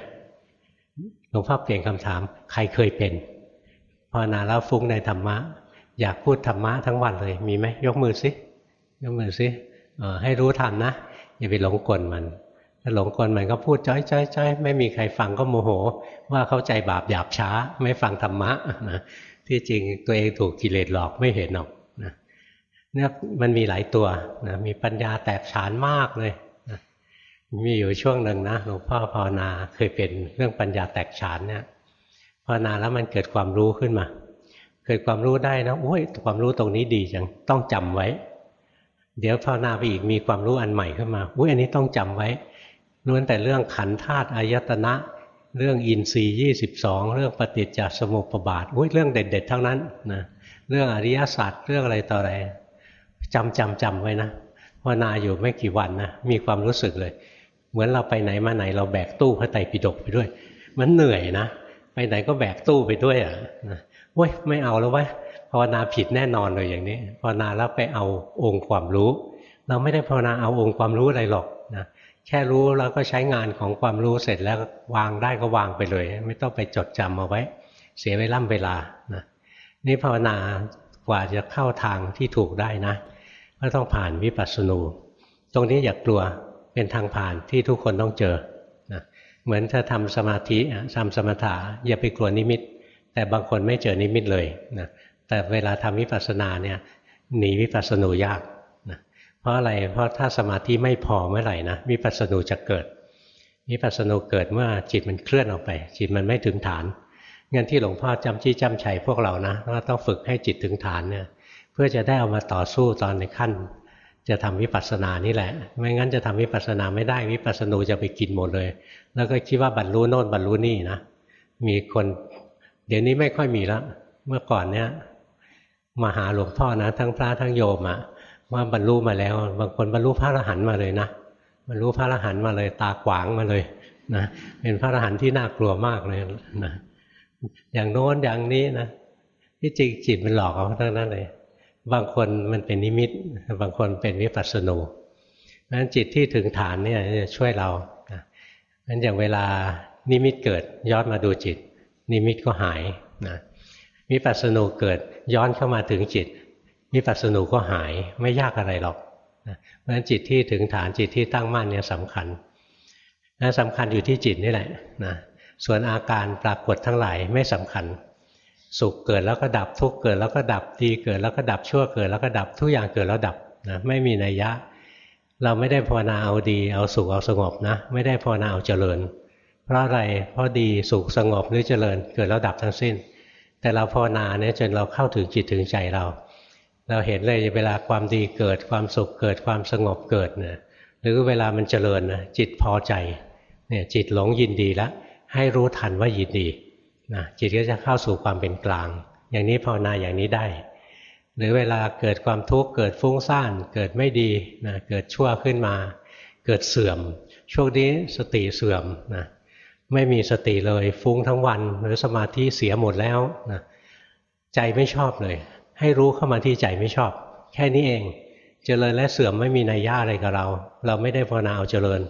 หลวงพ่อเปลี่ยนคำถาม ใครเคยเป็นภาวนาแล้วฟุ้งในธรรมะ อยากพูดธรรมะทั้งวันเลยมีไหมยกมือสิยกมือสิ ให้รู้ทันนะอย่าไปหลงกลมัน ถ้าหลงกลมันก็พูดจ้อยจ้อยจ้อยไม่มีใครฟังก็โมโห ว่าเข้าใจบาปหยาบช้า ไม่ฟังธรรมะนะที่จริงตัวเองถูกกิเลสหลอกไม่เห็นหรอกนะเนี่ยมันมีหลายตัวนะมีปัญญาแตกฉานมากเลยนะมีอยู่ช่วงหนึ่งนะหลวงพ่อภาวนาเคยเป็นเรื่องปัญญาแตกฉานเนี่ยภาวนาแล้วมันเกิดความรู้ขึ้นมา เกิดความรู้ได้นะโอ้ยความรู้ตรงนี้ดีจังต้องจำไว้ เดี๋ยวภาวนาไปอีกมีความรู้อันใหม่ขึ้นมาอุ้ยอันนี้ต้องจำไว้ล้วนแต่เรื่องขันธาตุอายตนะ เรื่องอินทรีย์ยี่สิบสองเรื่องปฏิจจสมุปบาทอุ้ยเรื่องเด็ดๆทั้งนั้นนะเรื่องอริยศาสัจเรื่องอะไรต่ออะไรจำจำจำไว้นะภาวนาอยู่ไม่กี่วันนะมีความรู้สึกเลย เหมือนเราไปไหนมาไหนเราแบกตู้พระไตรปิฎกไปด้วย มันเหนื่อยนะ ไปไหนก็แบกตู้ไปด้วยอะนะเว้ยไม่เอาแล้ววะาวนาผิดแน่นอนเลยอย่างนี้ภาวนาแล้วไปเอาองค์ความรู้ เราไม่ได้ภาวนาเอาองค์ความรู้อะไรหรอกนะแค่รู้แล้วก็ใช้งานของความรู้เสร็จแล้ววางได้ก็วางไปเลย ไม่ต้องไปจดจำเอาไว้ เสียเวล่ำเวลานะนี่ภาวนากว่าจะเข้าทางที่ถูกได้นะ ก็ต้องผ่านวิปัสสนูตรงนี้อย่ากกลัวเป็นทางผ่านที่ทุกคนต้องเจอนะเหมือนถ้าทำสมาธิทำสมถะอย่าไปกลัวนิมิต แต่บางคนไม่เจอนิมิตเลยนะ แต่เวลาทำวิปัสสนาเนี่ยหนีวิปัสสนูยากนะเพราะอะไรเพราะถ้าสมาธิไม่พอเมื่อไหร่นะวิปัสสนูจะเกิดวิปัสสนูเกิดเมื่อจิตมันเคลื่อนออกไป จิตมันไม่ถึงฐานงั้นที่หลวงพ่อจำชี้จำชัยพวกเรานะว่าต้องฝึกให้จิตถึงฐานเนี่ยเพื่อจะได้เอามาต่อสู้ตอนในขั้น จะทำวิปัสสนานี่แหละ ไม่งั้นจะทำวิปัสสนาไม่ได้วิปัสสนูจะไปกินหมดเลย แล้วก็คิดว่าบรรลุโน่นบรรลุนี่นะมีคน เดี๋ยวนี้ไม่ค่อยมีแล้วเมื่อก่อนเนี้ย มาหาหลวงพ่อนะ ทั้งพระทั้งโยมอะ่ะว่าบรรลุมาแล้ว บางคนบรรลุพระอรหันต์มาเลยนะบรรลุพระอรหันต์มาเลย ตาขวางมาเลยนะเป็นพระอรหันต์ที่น่ากลัวมากเลยนะอย่างโน้นอย่างนี้นะที่จริงจิตมันหลอกเอาทั้งนั้นเลย บางคนมันเป็นนิมิต บางคนเป็นวิปัสสนูนั้นจิตที่ถึงฐานเนี่ยจะช่วยเรานั้นอย่างเวลานิมิตเกิดย้อนมาดูจิต นิมิตก็หายนะวิปัสสนูเกิด ย้อนเข้ามาถึงจิตวิปัสสนูก็หายไม่ยากอะไรหรอกเพราะฉะนั้นจิตที่ถึงฐานจิตที่ตั้งมั่นเนี่ยสำคัญนะสำคัญอยู่ที่จิตนี่แหละนะส่วนอาการปรากฏทั้งหลายไม่สำคัญ สุขเกิดแล้วก็ดับทุกเกิดแล้วก็ดับดีเกิดแล้วก็ดับชั่วเกิดแล้วก็ดับทุกอย่างเกิดแล้วดับนะไม่มีนัยยะ เราไม่ได้ภาวนาเอาดีเอาสุขเอาสงบนะไม่ได้ภาวนาเอาเจริญ เพราะอะไรเพราะดีสุขสงบหรือเจริญเกิดแล้วดับทั้งสิ้น แต่เราภาวนาเนี่ยจนเราเข้าถึงจิตถึงใจเรา เราเห็นเลยเวลาความดีเกิดความสุขเกิดความสงบเกิดเนี่ยหรือเวลามันเจริญนะจิตพอใจเนี่ยจิตหลงยินดีแล้วให้รู้ทันว่ายินดีนะจิตก็จะเข้าสู่ความเป็นกลาง อย่างนี้ภาวนาอย่างนี้ได้ หรือเวลาเกิดความทุกข์เกิดฟุ้งซ่านเกิดไม่ดีนะเกิดชั่วขึ้นมา เกิดเสื่อมช่วงนี้สติเสื่อมนะ ไม่มีสติเลย ฟุ้งทั้งวัน หรือสมาธิเสียหมดแล้วนะใจไม่ชอบเลย ให้รู้เข้ามาที่ใจไม่ชอบ แค่นี้เอง เจริญและเสื่อมไม่มีนัยยะอะไรกับเรา เราไม่ได้ภาวนาเอาเจริญ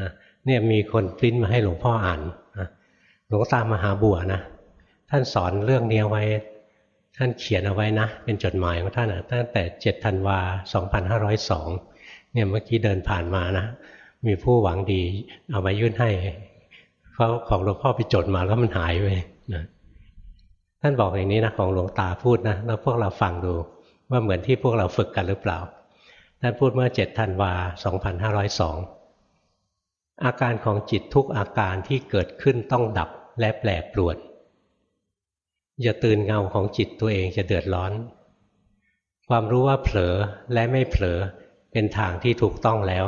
นะเนี่ยมีคนพิมพ์มาให้หลวงพ่ออ่านนะหลวงตามหาบัวนะท่านสอนเรื่องนี้ไว้ ท่านเขียนเอาไว้นะ เป็นจดหมายของท่านนะตั้งแต่เจ็ดธันวาสองพันห้าร้อยสองเนี่ยเมื่อกี้เดินผ่านมานะ มีผู้หวังดีเอามายื่นให้ เขาของหลวงพ่อไปจดมาแล้วมันหายไปนะท่านบอกอย่างนี้นะของหลวงตาพูดนะแล้วพวกเราฟังดูว่าเหมือนที่พวกเราฝึกกันหรือเปล่า ท่านพูดเมื่อเจ็ดธันวาสองพันห้าร้อยสองอาการของจิตทุกอาการที่เกิดขึ้นต้องดับและแปรปรวนอย่าตื่นเงาของจิตตัวเองจะเดือดร้อน ความรู้ว่าเผลอและไม่เผลอเป็นทางที่ถูกต้องแล้ว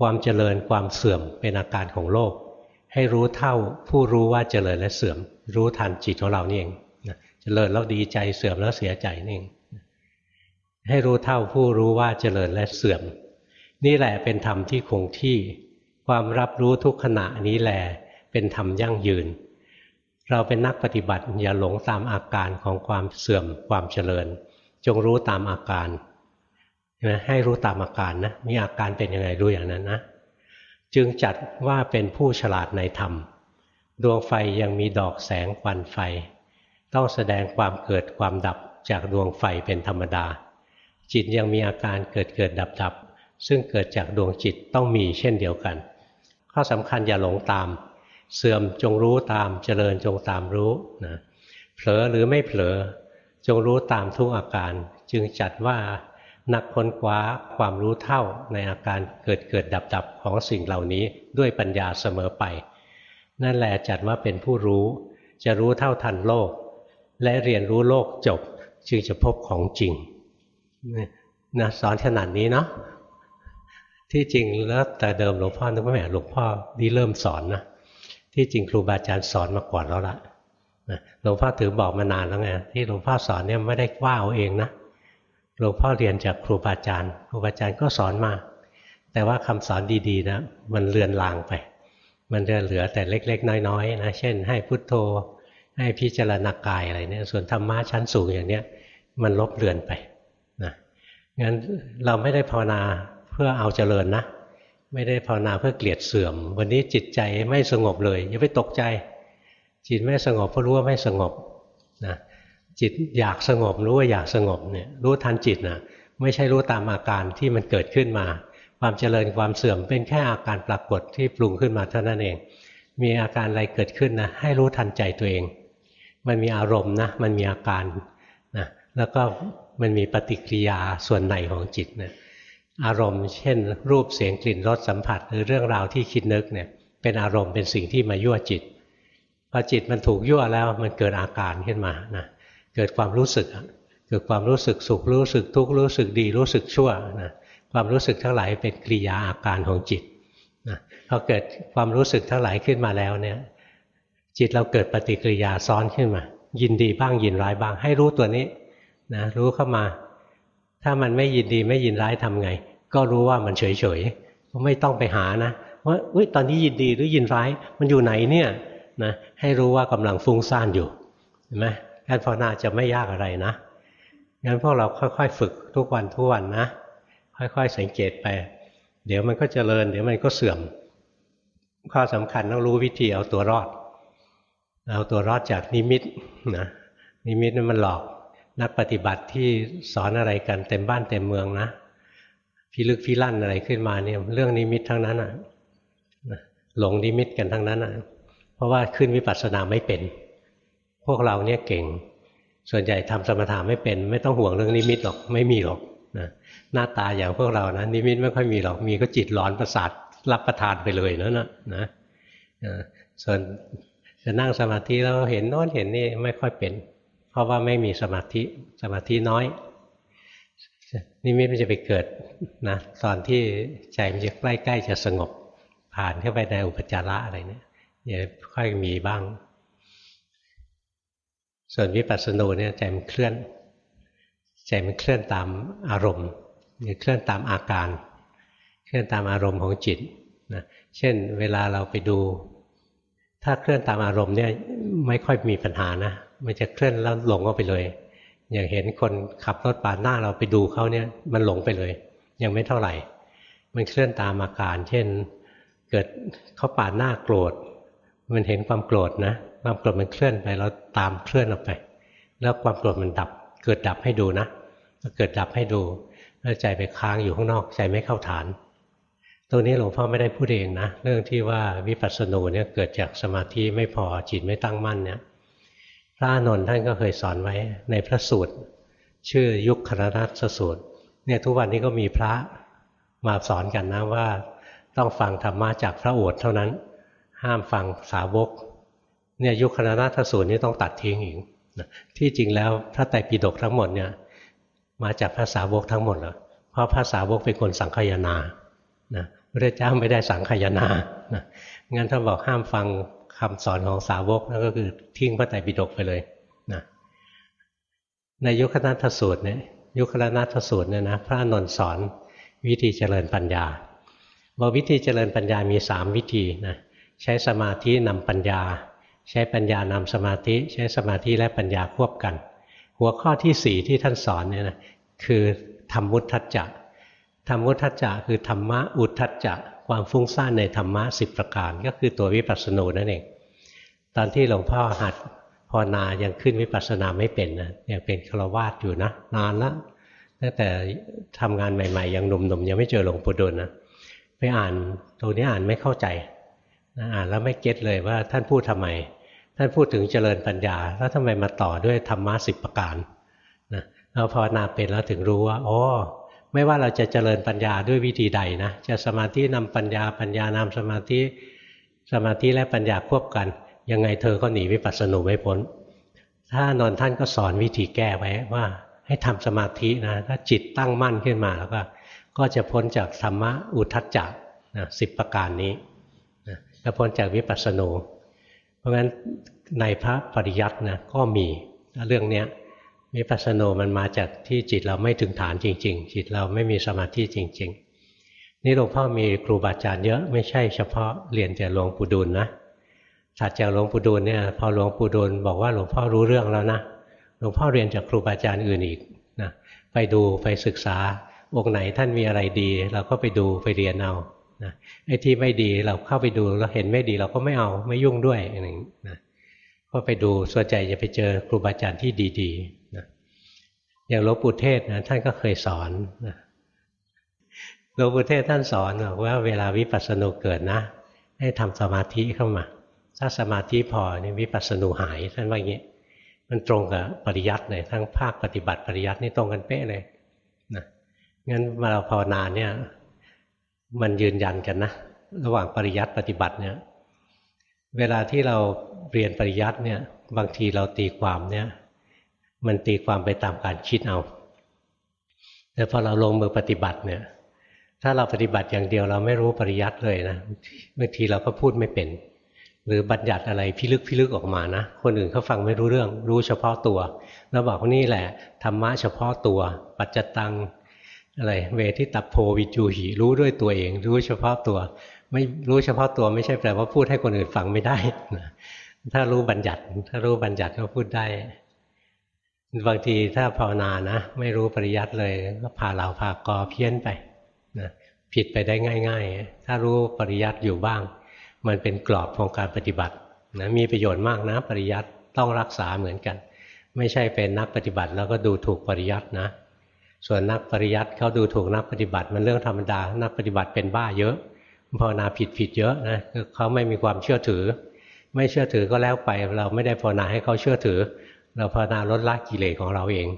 ความเจริญความเสื่อมเป็นอาการของโลก ให้รู้เท่าผู้รู้ว่าเจริญและเสื่อม รู้ทันจิตของเรานี่เองเจริญแล้วดีใจเสื่อมแล้วเสียใจนี่เองให้รู้เท่าผู้รู้ว่าเจริญและเสื่อม นี่แหละเป็นธรรมที่คงที่ ความรับรู้ทุกขณะนี้แหละเป็นธรรมยั่งยืน เราเป็นนักปฏิบัติอย่าหลงตามอาการของความเสื่อมความเจริญ จงรู้ตามอาการนะให้รู้ตามอาการนะมีอาการเป็นยังไงรู้อย่างนั้นนะ จึงจัดว่าเป็นผู้ฉลาดในธรรม ดวงไฟยังมีดอกแสงควันไฟ ต้องแสดงความเกิดความดับจากดวงไฟเป็นธรรมดา จิตยังมีอาการเกิดเกิดดับดับซึ่งเกิดจากดวงจิตต้องมีเช่นเดียวกัน ข้อสำคัญอย่าหลงตาม เสื่อมจงรู้ตามเจริญจงตามรู้นะเผลอหรือไม่เผลอจงรู้ตามทุกอาการ จึงจัดว่า นักค้นคว้าความรู้เท่าในอาการเกิดเกิดดับดับของสิ่งเหล่านี้ด้วยปัญญาเสมอไป นั่นแหละจัดว่าเป็นผู้รู้ จะรู้เท่าทันโลก และเรียนรู้โลกจบจึงจะพบของจริงนะสอนขนาดนี้เนาะที่จริงแล้วแต่เดิมหลวงพ่อนึกว่าแหมหลวงพ่อนี่เริ่มสอนนะที่จริงครูบาอาจารย์สอนมาก่อนแล้วละหลวงพ่อถือบอกมานานแล้วไงที่หลวงพ่อสอนเนี่ยไม่ได้ว่าเอาเองนะ หลวงพ่อเรียนจากครูบาอาจารย์ ครูบาอาจารย์ก็สอนมา แต่ว่าคำสอนดีๆนะมันเลือนลางไป มันจะเหลือแต่เล็ก ๆ น้อยๆนะเช่น ให้พุทโธ ให้พิจารณากายอะไรเนี่ยส่วนธรรมะชั้นสูงอย่างเนี้ยมันลบเลือนไปนะงั้นเราไม่ได้ภาวนาเพื่อเอาเจริญนะ ไม่ได้ภาวนาเพื่อเกลียดเสื่อม วันนี้จิตใจไม่สงบเลยอย่าไปตกใจ จิตไม่สงบเพราะรู้ว่าไม่สงบนะ จิตอยากสงบรู้ว่าอยากสงบเนี่ยรู้ทันจิตนะไม่ใช่รู้ตามอาการที่มันเกิดขึ้นมา ความเจริญความเสื่อมเป็นแค่อาการปรากฏที่ปรุงขึ้นมาเท่านั้นเอง มีอาการอะไรเกิดขึ้นนะให้รู้ทันใจตัวเอง มันมีอารมณ์นะมันมีอาการนะแล้วก็มันมีปฏิกิริยาส่วนในของจิตนะอารมณ์ เช่น รูปเสียงกลิ่นรสสัมผัส หรือเรื่องราวที่คิดนึกเนี่ยเป็นอารมณ์เป็นสิ่งที่มายั่วจิตพอจิตมันถูกยั่วแล้วมันเกิดอาการขึ้นมานะ เกิดความรู้สึก เกิดความรู้สึกสุขรู้สึกทุกข์รู้สึกดีรู้สึกชั่วนะความรู้สึกทั้งหลายเป็นกิริยาอาการของจิตนะพอเกิดความรู้สึกทั้งหลายขึ้นมาแล้วเนี่ยจิตเราเกิดปฏิกิริยาซ้อนขึ้นมา ยินดีบ้างยินร้ายบ้าง ให้รู้ตัวนี้นะรู้เข้ามา ถ้ามันไม่ยินดีไม่ยินร้ายทำไง ก็รู้ว่ามันเฉยเฉยก็ไม่ต้องไปหานะว่าอุ้ยตอนนี้ยินดีหรือยินร้ายมันอยู่ไหนเนี่ยนะให้รู้ว่ากำลังฟุ้งซ่านอยู่เห็นไหม การภาวนาจะไม่ยากอะไรนะงั้นพวกเราค่อย ๆ ฝึกทุกวันทุกวันนะ ค่อย ๆ สังเกตไป เดี๋ยวมันก็เจริญ เดี๋ยวมันก็เสื่อม ข้อสำคัญต้องรู้วิธีเอาตัวรอด เอาตัวรอดจากนิมิตนะนิมิตนั้นมันหลอกนักปฏิบัติที่สอนอะไรกันเต็มบ้านเต็มเมืองนะพิลึกพิลั่นอะไรขึ้นมาเนี่ยเรื่องนิมิตทั้งนั้นอะหลงนิมิตกันทั้งนั้นอะเพราะว่าขึ้นวิปัสสนาไม่เป็น พวกเราเนี่ยเก่ง ส่วนใหญ่ทำสมถะไม่เป็น ไม่ต้องห่วงเรื่องนิมิตหรอกไม่มีหรอกนะหน้าตาอย่างพวกเรานะนิมิตไม่ค่อยมีหรอกมีก็จิตร้อนประสาทรับประทานไปเลยนั่นนะนะส่วนจะนั่งสมาธิแล้วเห็นโน้นเห็นนี่ไม่ค่อยเป็น เพราะว่าไม่มีสมาธิสมาธิน้อยนิมิตมันจะไปเกิดนะตอนที่ใจมันจะใกล้ๆจะสงบผ่านเข้าไปในอุปจาระอะไรเนี่ยจะค่อยมีบ้าง ส่วนวิปัสสนูเนี่ยใจมันเคลื่อน ใจมันเคลื่อนตามอารมณ์หรือเคลื่อนตามอาการ เคลื่อนตามอารมณ์ของจิตนะเช่น เวลาเราไปดู ถ้าเคลื่อนตามอารมณ์เนี่ยไม่ค่อยมีปัญหานะมันจะเคลื่อนแล้วหลงเข้าไปเลย อย่างเห็นคนขับรถปาดหน้าเราไปดูเขาเนี่ยมันหลงไปเลย ยังไม่เท่าไหร่ มันเคลื่อนตามอาการ เช่น เกิดเขาปาดหน้าโกรธ มันเห็นความโกรธนะ ความโกรธมันเคลื่อนไปเราตามเคลื่อนออกไป แล้วความโกรธมันดับ เกิดดับให้ดูนะเกิดดับให้ดูแล้วใจไปค้างอยู่ข้างนอกใจไม่เข้าฐาน ตรงนี้หลวงพ่อไม่ได้พูดเองนะ เรื่องที่ว่าวิปัสสนูเนี่ยเกิดจากสมาธิไม่พอจิตไม่ตั้งมั่นเนี่ยพระนนท์ท่านก็เคยสอนไว้ในพระสูตร ชื่อยุคคณนัสสูตรเนี่ยทุกวันนี้ก็มีพระมาสอนกันนะว่า ต้องฟังธรรมะจากพระโอษฐ์เท่านั้น ห้ามฟังสาวก เนี่ยยุคคณะทสูตรนี้ต้องตัดทิ้งอีกที่จริงแล้วพระไตรปิฎกทั้งหมดเนี่ยมาจากภาษาวกทั้งหมดเลยเพราะภาษาวกเป็นคนสังขยานะพระเจ้าไม่ได้สังขยานะงั้นถ้าบอกห้ามฟังคำสอนของสาวกนั่นก็คือทิ้งพระไตรปิฎกไปเลยนะในยุคคณะทสูตรเนี่ยยุคคณะทสูตรเนี่ยนะพระนนท์สอนวิธีเจริญปัญญาบอกวิธีเจริญปัญญามีสามวิธีนะใช้สมาธินำปัญญา ใช้ปัญญานำสมาธิ ใช้สมาธิและปัญญาควบกัน หัวข้อที่สี่ที่ท่านสอนเนี่ยนะคือทำมุตทัจจะธรรมุทัจจะคือธรรมะอุทัจจะความฟุ้งซ่านในธรรมะสิบประการ ก็คือตัววิปัสสนูนั่นเอง ตอนที่หลวงพ่อหัดภาวนายังขึ้นวิปัสสนาไม่เป็นนะยังเป็นฆราวาสอยู่นะนานละตั้งแต่ทำงานใหม่ ๆ ยังหนุ่มๆยังไม่เจอหลวงปู่ดูลนะไปอ่านตรงนี้อ่านไม่เข้าใจ นะอ่านแล้วไม่เก็ตเลยว่าท่านพูดทำไม ท่านพูดถึงเจริญปัญญา แล้วทำไมมาต่อด้วยธรรมะสิบประการนะเราภาวนาเป็นแล้วถึงรู้ว่าอ๋อไม่ว่าเราจะเจริญปัญญาด้วยวิธีใดนะจะสมาธินำปัญญาปัญญานำสมาธิสมาธิและปัญญาควบกัน ยังไงเธอก็หนีวิปัสสนูไม่พ้นถ้านอนท่านก็สอนวิธีแก้ไว้ว่าให้ทำสมาธินะถ้าจิตตั้งมั่นขึ้นมาแล้วก็ ก็จะพ้นจากธรรมะอุทัจจะนะสิบประการนี้ นะจะพ้นจากวิปัสสนูเพราะฉะนั้นในพระปริยัตินะก็มีเรื่องเนี้ยวิปัสสนูมันมาจากที่จิตเราไม่ถึงฐานจริง ๆ จิตเราไม่มีสมาธิจริง ๆ นี่หลวงพ่อมีครูบาอาจารย์เยอะไม่ใช่เฉพาะเรียนจากหลวงปู่ดูลนะถัดจากหลวงปู่ดูลเนี่ยพอหลวงปู่ดูลบอกว่าหลวงพ่อรู้เรื่องแล้วนะหลวงพ่อเรียนจากครูบาอาจารย์อื่นอีกนะไปดูไปศึกษาองค์ไหนท่านมีอะไรดี เราก็ไปดูไปเรียนเอา นะไอ้ที่ไม่ดีเราเข้าไปดูเราเห็นไม่ดีเราก็ไม่เอาไม่ยุ่งด้วยอะไรอย่างนี้นะก็ไปดูส่วนใหญ่จะไปเจอครูบาอาจารย์ที่ดีๆนะอย่างหลวงปู่เทศนะท่านก็เคยสอนนะหลวงปู่เทศท่านสอนบอกว่าเวลาวิปัสสนูเกิดนะ ให้ทำสมาธิเข้ามา ถ้าสมาธิพอนี่วิปัสสนูหายท่านว่าอย่างนี้ มันตรงกับปริยัติเลยทั้งภาคปฏิบัติปริยัตินี่ตรงกันเป๊ะเลยนะงั้นมาเราภาวนาเนี่ย มันยืนยันกันนะ ระหว่างปริยัติปฏิบัติเนี่ย เวลาที่เราเรียนปริยัติเนี่ย บางทีเราตีความเนี่ย มันตีความไปตามการคิดเอา แต่พอเราลงมือปฏิบัติเนี่ย ถ้าเราปฏิบัติอย่างเดียวเราไม่รู้ปริยัติเลยนะบางทีเราก็พูดไม่เป็น หรือบัญญัติอะไรพิลึกพิลึกออกมานะ คนอื่นเขาฟังไม่รู้เรื่อง รู้เฉพาะตัวแล้วบอกว่านี่แหละธรรมะเฉพาะตัว ปัจจตัง อะไรเวทิตาโพวิจูหีรู้ด้วยตัวเอง รู้เฉพาะตัว ไม่รู้เฉพาะตัวไม่ใช่แปลว่าพูดให้คนอื่นฟังไม่ได้ถ้ารู้บัญญัติ ถ้ารู้บัญญัติก็พูดได้ บางทีถ้าภาวนานะ ไม่รู้ปริยัติเลยก็พาเราพากอเพี้ยนไปนะผิดไปได้ง่าย ๆ ถ้ารู้ปริยัติอยู่บ้าง มันเป็นกรอบของการปฏิบัตินะมีประโยชน์มากนะ ปริยัติต้องรักษาเหมือนกัน ไม่ใช่เป็นนักปฏิบัติแล้วก็ดูถูกปริยัตินะ ส่วนนักปริยัติเขาดูถูกนักปฏิบัติ มันเรื่องธรรมดา นักปฏิบัติเป็นบ้าเยอะภาวนาผิดผิดเยอะนะเขาไม่มีความเชื่อถือ ไม่เชื่อถือก็แล้วไป เราไม่ได้ภาวนาให้เขาเชื่อถือ เราภาวนาลดละกิเลสของเราเอง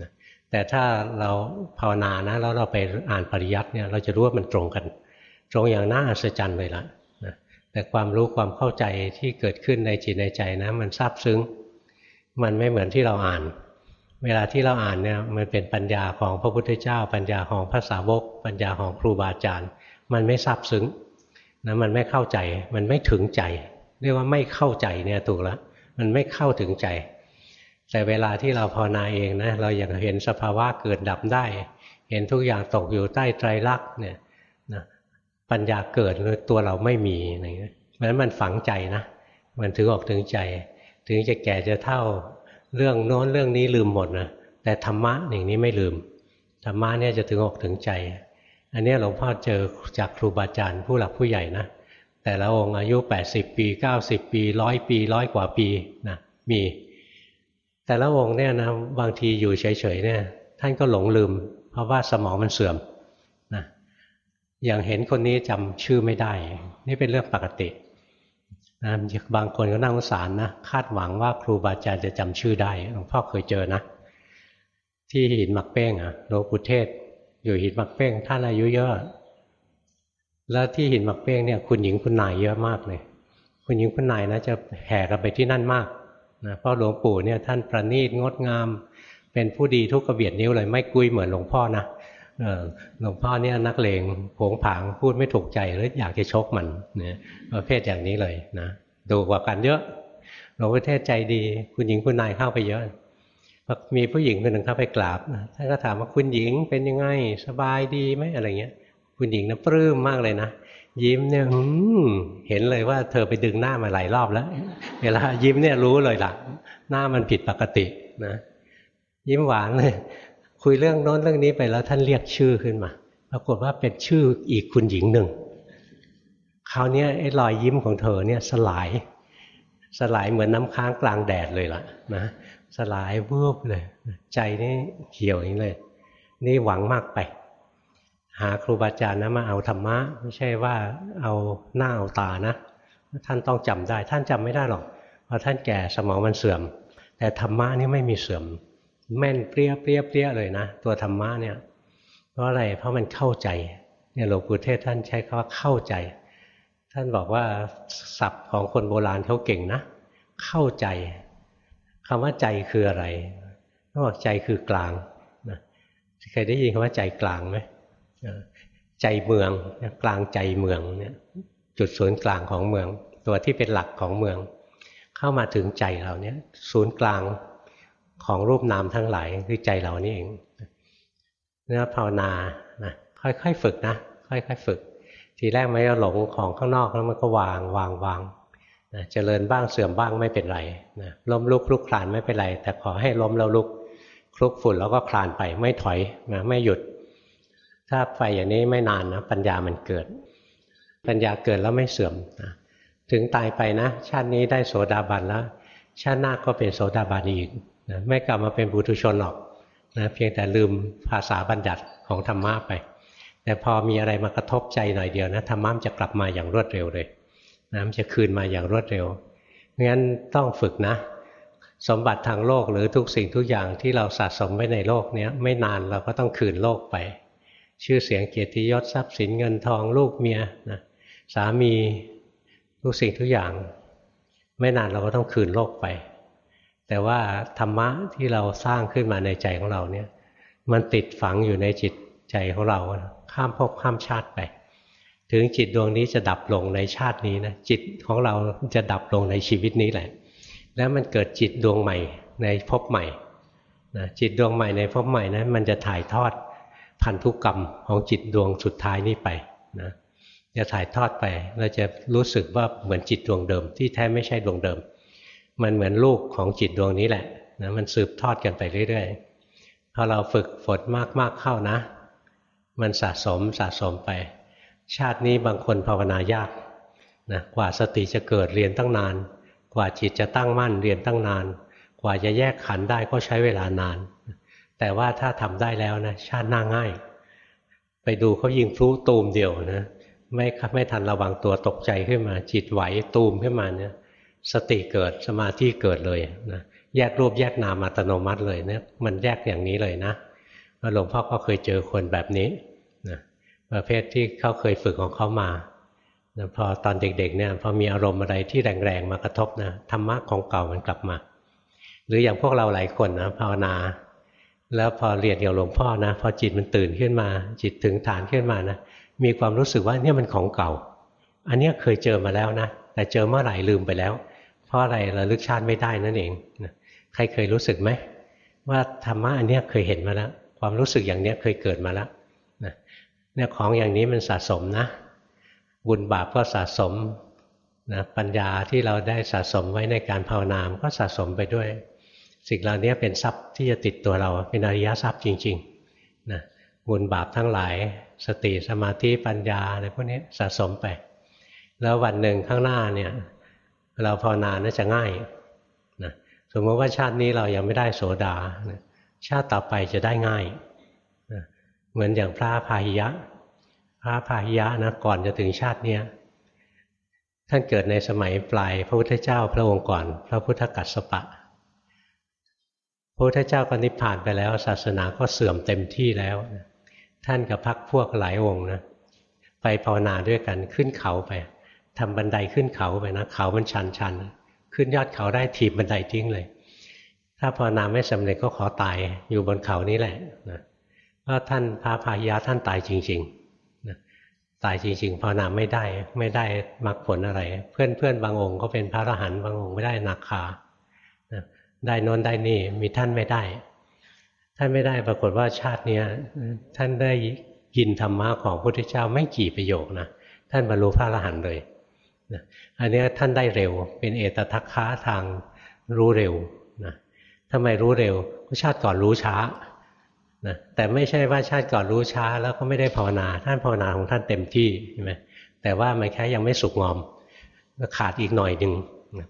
นะแต่ถ้าเราภาวนานะแล้วเราไปอ่านปริยัติเนี่ยเราจะรู้ว่ามันตรงกัน ตรงอย่างน่าอัศจรรย์เลยละแต่ความรู้ความเข้าใจที่เกิดขึ้นในจิตในใจนะ มันซาบซึ้ง มันไม่เหมือนที่เราอ่าน เวลาที่เราอ่านเนี่ยมันเป็นปัญญาของพระพุทธเจ้า ปัญญาของพระสาวก ปัญญาของครูบาอาจารย์ มันไม่ซาบซึ้งนะมันไม่เข้าใจ มันไม่ถึงใจ เรียกว่าไม่เข้าใจเนี่ยถูกแล้วมันไม่เข้าถึงใจ แต่เวลาที่เราภาวนาเองนะเราอย่างเห็นสภาวะเกิดดับได้ เห็นทุกอย่างตกอยู่ใต้ไตรลักษณ์เนี่ยปัญญาเกิดตัวเราไม่มีอะไรเงี้ยเพราะฉะนั้นมันฝังใจนะมันถึงออกถึงใจ ถึงจะแก่จะเท่า เรื่องโน้นเรื่องนี้ลืมหมดนะแต่ธรรมะอย่างนี้ไม่ลืมธรรมะเนี่ยจะถึงอกถึงใจ อันนี้หลวงพ่อเจอจากครูบาอาจารย์ผู้หลักผู้ใหญ่นะแต่ละองค์อายุ 80 ปี 90 ปีร้อยปีร้อยกว่าปีนะมีแต่ละองค์เนี่ยนะบางทีอยู่เฉยๆเนี่ยท่านก็หลงลืม เพราะว่าสมองมันเสื่อมนะอย่างเห็นคนนี้จำชื่อไม่ได้ นี่เป็นเรื่องปกติ นะบางคนก็นั่งสารนะคาดหวังว่าครูบาอาจารย์จะจำชื่อได้หลวงพ่อเคยเจอนะ ที่หินมักเป้งอะหลวงปู่เทศ อยู่หินมักเป้งท่านอายุเยอะ แล้วที่หินมักเป้งเนี่ยคุณหญิงคุณนายเยอะมากเลยคุณหญิงคุณนายนะจะแห่กันไปที่นั่นมากนะเพราะหลวงปู่เนี่ยท่านประณีตงดงาม เป็นผู้ดีทุกกระเบียดนิ้วเลยไม่กุยเหมือนหลวงพ่อนะ หลวงพ่อเนี่ยนักเลงผงผางพูดไม่ถูกใจหรืออยากจะชกมันเนี่ยประเภทอย่างนี้เลยนะดูกว่ากันเยอะหลวงพ่อเทศใจดี คุณหญิงคุณนายเข้าไปเยอะมีผู้หญิงคนหนึ่งเข้าไปกราบท่านก็ถามว่าคุณหญิงเป็นยังไงสบายดีไหมอะไรเงี้ย คุณหญิงนะปลื้มมากเลยนะยิ้มเนี่ยเห็นเลยว่าเธอไปดึงหน้ามาหลายรอบแล้ว เวลายิ้มเนี่ยรู้เลยล่ะ หน้ามันผิดปกตินะยิ้มหวานเลย คุยเรื่องโน้นเรื่องนี้ไปแล้วท่านเรียกชื่อขึ้นมาพรากฏว่าเป็นชื่ออีกคุณหญิงหนึ่งคราวนี้ไอ้รอยยิ้มของเธอเนี่ยสลาย สลายเหมือนน้ำค้างกลางแดดเลยล่ะนะสลายเวูบเลย ใจนี่เหี่ยวอย่างนี้เลย นี่หวังมากไป หาครูบาอาจารย์นะมาเอาธรรมะ ไม่ใช่ว่าเอาหน้าเอาตานะ ท่านต้องจำได้ ท่านจำไม่ได้หรอกเพราะท่านแก่สมองมันเสื่อม แต่ธรรมะนี่ไม่มีเสื่อม แม่นเปรี้ยเปรี้ยเปรี้ยเลยนะ ตัวธรรมะเนี่ย เพราะอะไรเพราะมันเข้าใจเนี่ยหลวงปู่เทศท่านใช้คำว่าเข้าใจ ท่านบอกว่าศัพท์ของคนโบราณเขาเก่งนะ เข้าใจคำว่าใจคืออะไรเขาบอกใจคือกลางนะเคยได้ยินคำว่าใจกลางไหมใจเมืองกลางใจเมืองเนี่ยจุดศูนย์กลางของเมือง ตัวที่เป็นหลักของเมือง เข้ามาถึงใจเราเนี่ยศูนย์กลาง ของรูปนามทั้งหลายคือใจเรานี่เองเนื้อภาวนานะค่อยๆฝึกนะ ค่อยๆฝึก ทีแรกไม่ก็หลงของข้างนอกแล้วมันก็วางวางวางนะเจริญบ้างเสื่อมบ้างไม่เป็นไรนะล้มลุกลุกคลานไม่เป็นไร แต่ขอให้ล้มแล้วลุกคลุกฝุ่นแล้วก็คลานไปไม่ถอยนะไม่หยุด ถ้าไปอย่างนี้ไม่นานนะปัญญามันเกิด ปัญญาเกิดแล้วไม่เสื่อมนะถึงตายไปนะ ชาตินี้ได้โสดาบันแล้ว ชาติหน้าก็เป็นโสดาบันอีก นะไม่กลับมาเป็นบุตุชนหรอกนะเพียงแต่ลืมภาษาบัญญัติของธรรมะไป แต่พอมีอะไรมากระทบใจหน่อยเดียวนะธรรมะจะกลับมาอย่างรวดเร็วเลยนะมันจะคืนมาอย่างรวดเร็วงั้นต้องฝึกนะ สมบัติทางโลกหรือทุกสิ่งทุกอย่างที่เราสะสมไว้ในโลกนี้ไม่นานเราก็ต้องคืนโลกไป ชื่อเสียงเกียรติยศทรัพย์สินเงินทองลูกเมียนะสามีทุกสิ่งทุกอย่าง ไม่นานเราก็ต้องคืนโลกไป แต่ว่าธรรมะที่เราสร้างขึ้นมาในใจของเราเนี่ย มันติดฝังอยู่ในจิตใจของเราข้ามภพข้ามชาติไป ถึงจิตดวงนี้จะดับลงในชาตินี้นะจิตของเราจะดับลงในชีวิตนี้แหละ แล้วมันเกิดจิตดวงใหม่ในภพใหม่นะจิตดวงใหม่ในภพใหม่นะั้นมันจะถ่ายทอดพันธุกรรมของจิตดวงสุดท้ายนี้ไปนะจะถ่ายทอดไปเราจะรู้สึกว่าเหมือนจิตดวงเดิม ที่แท้ไม่ใช่ดวงเดิม มันเหมือนลูกของจิตดวงนี้แหละนะมันสืบทอดกันไปเรื่อยๆพอเราฝึกฝนมากๆเข้านะ มันสะสมสะสมไป ชาตินี้บางคนภาวนายากนะกว่าสติจะเกิดเรียนตั้งนาน กว่าจิตจะตั้งมั่นเรียนตั้งนาน กว่าจะแยกขันได้ก็ใช้เวลานาน แต่ว่าถ้าทำได้แล้วนะชาติหน้าง่าย ไปดูเขายิงฟลุตูมเดียวนะไม่ไม่ทันระวังตัวตกใจขึ้นมา จิตไหวตูมขึ้นมาเนี่ย สติเกิดสมาธิเกิดเลยนะแยกรูปแยกนามอัตโนมัติเลยเนี่ยมันแยกอย่างนี้เลยนะหลวงพ่อก็เคยเจอคนแบบนี้ประเภทที่เขาเคยฝึกของเขามาพอตอนเด็กๆเนี่ยพอมีอารมณ์อะไรที่แรงๆมากระทบนะธรรมะของเก่ามันกลับมา หรืออย่างพวกเราหลายคนนะภาวนา แล้วพอเรียนกับหลวงพ่อนะพอจิตมันตื่นขึ้นมา จิตถึงฐานขึ้นมานะมีความรู้สึกว่าเนี่ยมันของเก่า อันนี้เคยเจอมาแล้วนะแต่เจอเมื่อไหร่ลืมไปแล้ว ราะอะไรระลึกชาติไม่ได้นั่นเองใครเคยรู้สึกไหมว่าธรรมะอันนี้เคยเห็นมาแล้วความรู้สึกอย่างนี้เคยเกิดมาแล้วเนี่ยของอย่างนี้มันสะสมนะ บุญบาปก็สะสมนะปัญญาที่เราได้สะสมไว้ในการภาวนามก็สะสมไปด้วย สิ่งเหล่านี้เป็นทรัพย์ที่จะติดตัวเราเป็นอริยทรัพย์จริงๆนะบุญบาปทั้งหลาย สติสมาธิปัญญาอะไรพวกนี้สะสมไป แล้ววันหนึ่งข้างหน้าเนี่ย เราภาวนาน่าจะง่ายนะสมมติว่าชาตินี้เรายังไม่ได้โสดา ชาติต่อไปจะได้ง่ายเหมือนอย่างพระพาหิยะ พระพาหิยะนะก่อนจะถึงชาติเนี้ยท่านเกิดในสมัยปลายพระพุทธเจ้าพระองค์ก่อน พระพุทธกัสสปะ พระพุทธเจ้าก็นิพพานไปแล้ว ศาสนาก็เสื่อมเต็มที่แล้ว ท่านกับพักพวกหลายองค์นะไปภาวนาด้วยกันขึ้นเขาไป ทำบันไดขึ้นเขาไปนะเขามันชันชันขึ้นยอดเขาได้ถีบบันไดทิ้งเลย ถ้าภาวนาไม่สำเร็จก็ขอตายอยู่บนเขานี้แหละนะว่าท่านพระพายาท่านตายจริงๆนะตายจริงๆภาวนาไม่ได้ไม่ได้มรรคผลอะไร เพื่อนเพื่อนบางองค์ก็เป็นพระอรหันต์บางองค์ไม่ได้นักขานะได้นนได้นี่มีท่านไม่ได้ ท่านไม่ได้ปรากฏว่าชาตินี้ท่านได้ยินธรรมะของพระพุทธเจ้าไม่กี่ประโยคนะท่านบรรลุพระอรหันต์เลย นะอันนี้ท่านได้เร็ว เป็นเอตทัคคะทางรู้เร็วนะทำไมรู้เร็วเพราะชาติก่อนรู้ช้านะแต่ไม่ใช่ว่าชาติก่อนรู้ช้า แล้วก็ไม่ได้ภาวนา ท่านภาวนาของท่านเต็มที่ใช่ไหมแต่ว่ามันแค่ยังไม่สุกงอมขาดอีกหน่อยหนึ่ง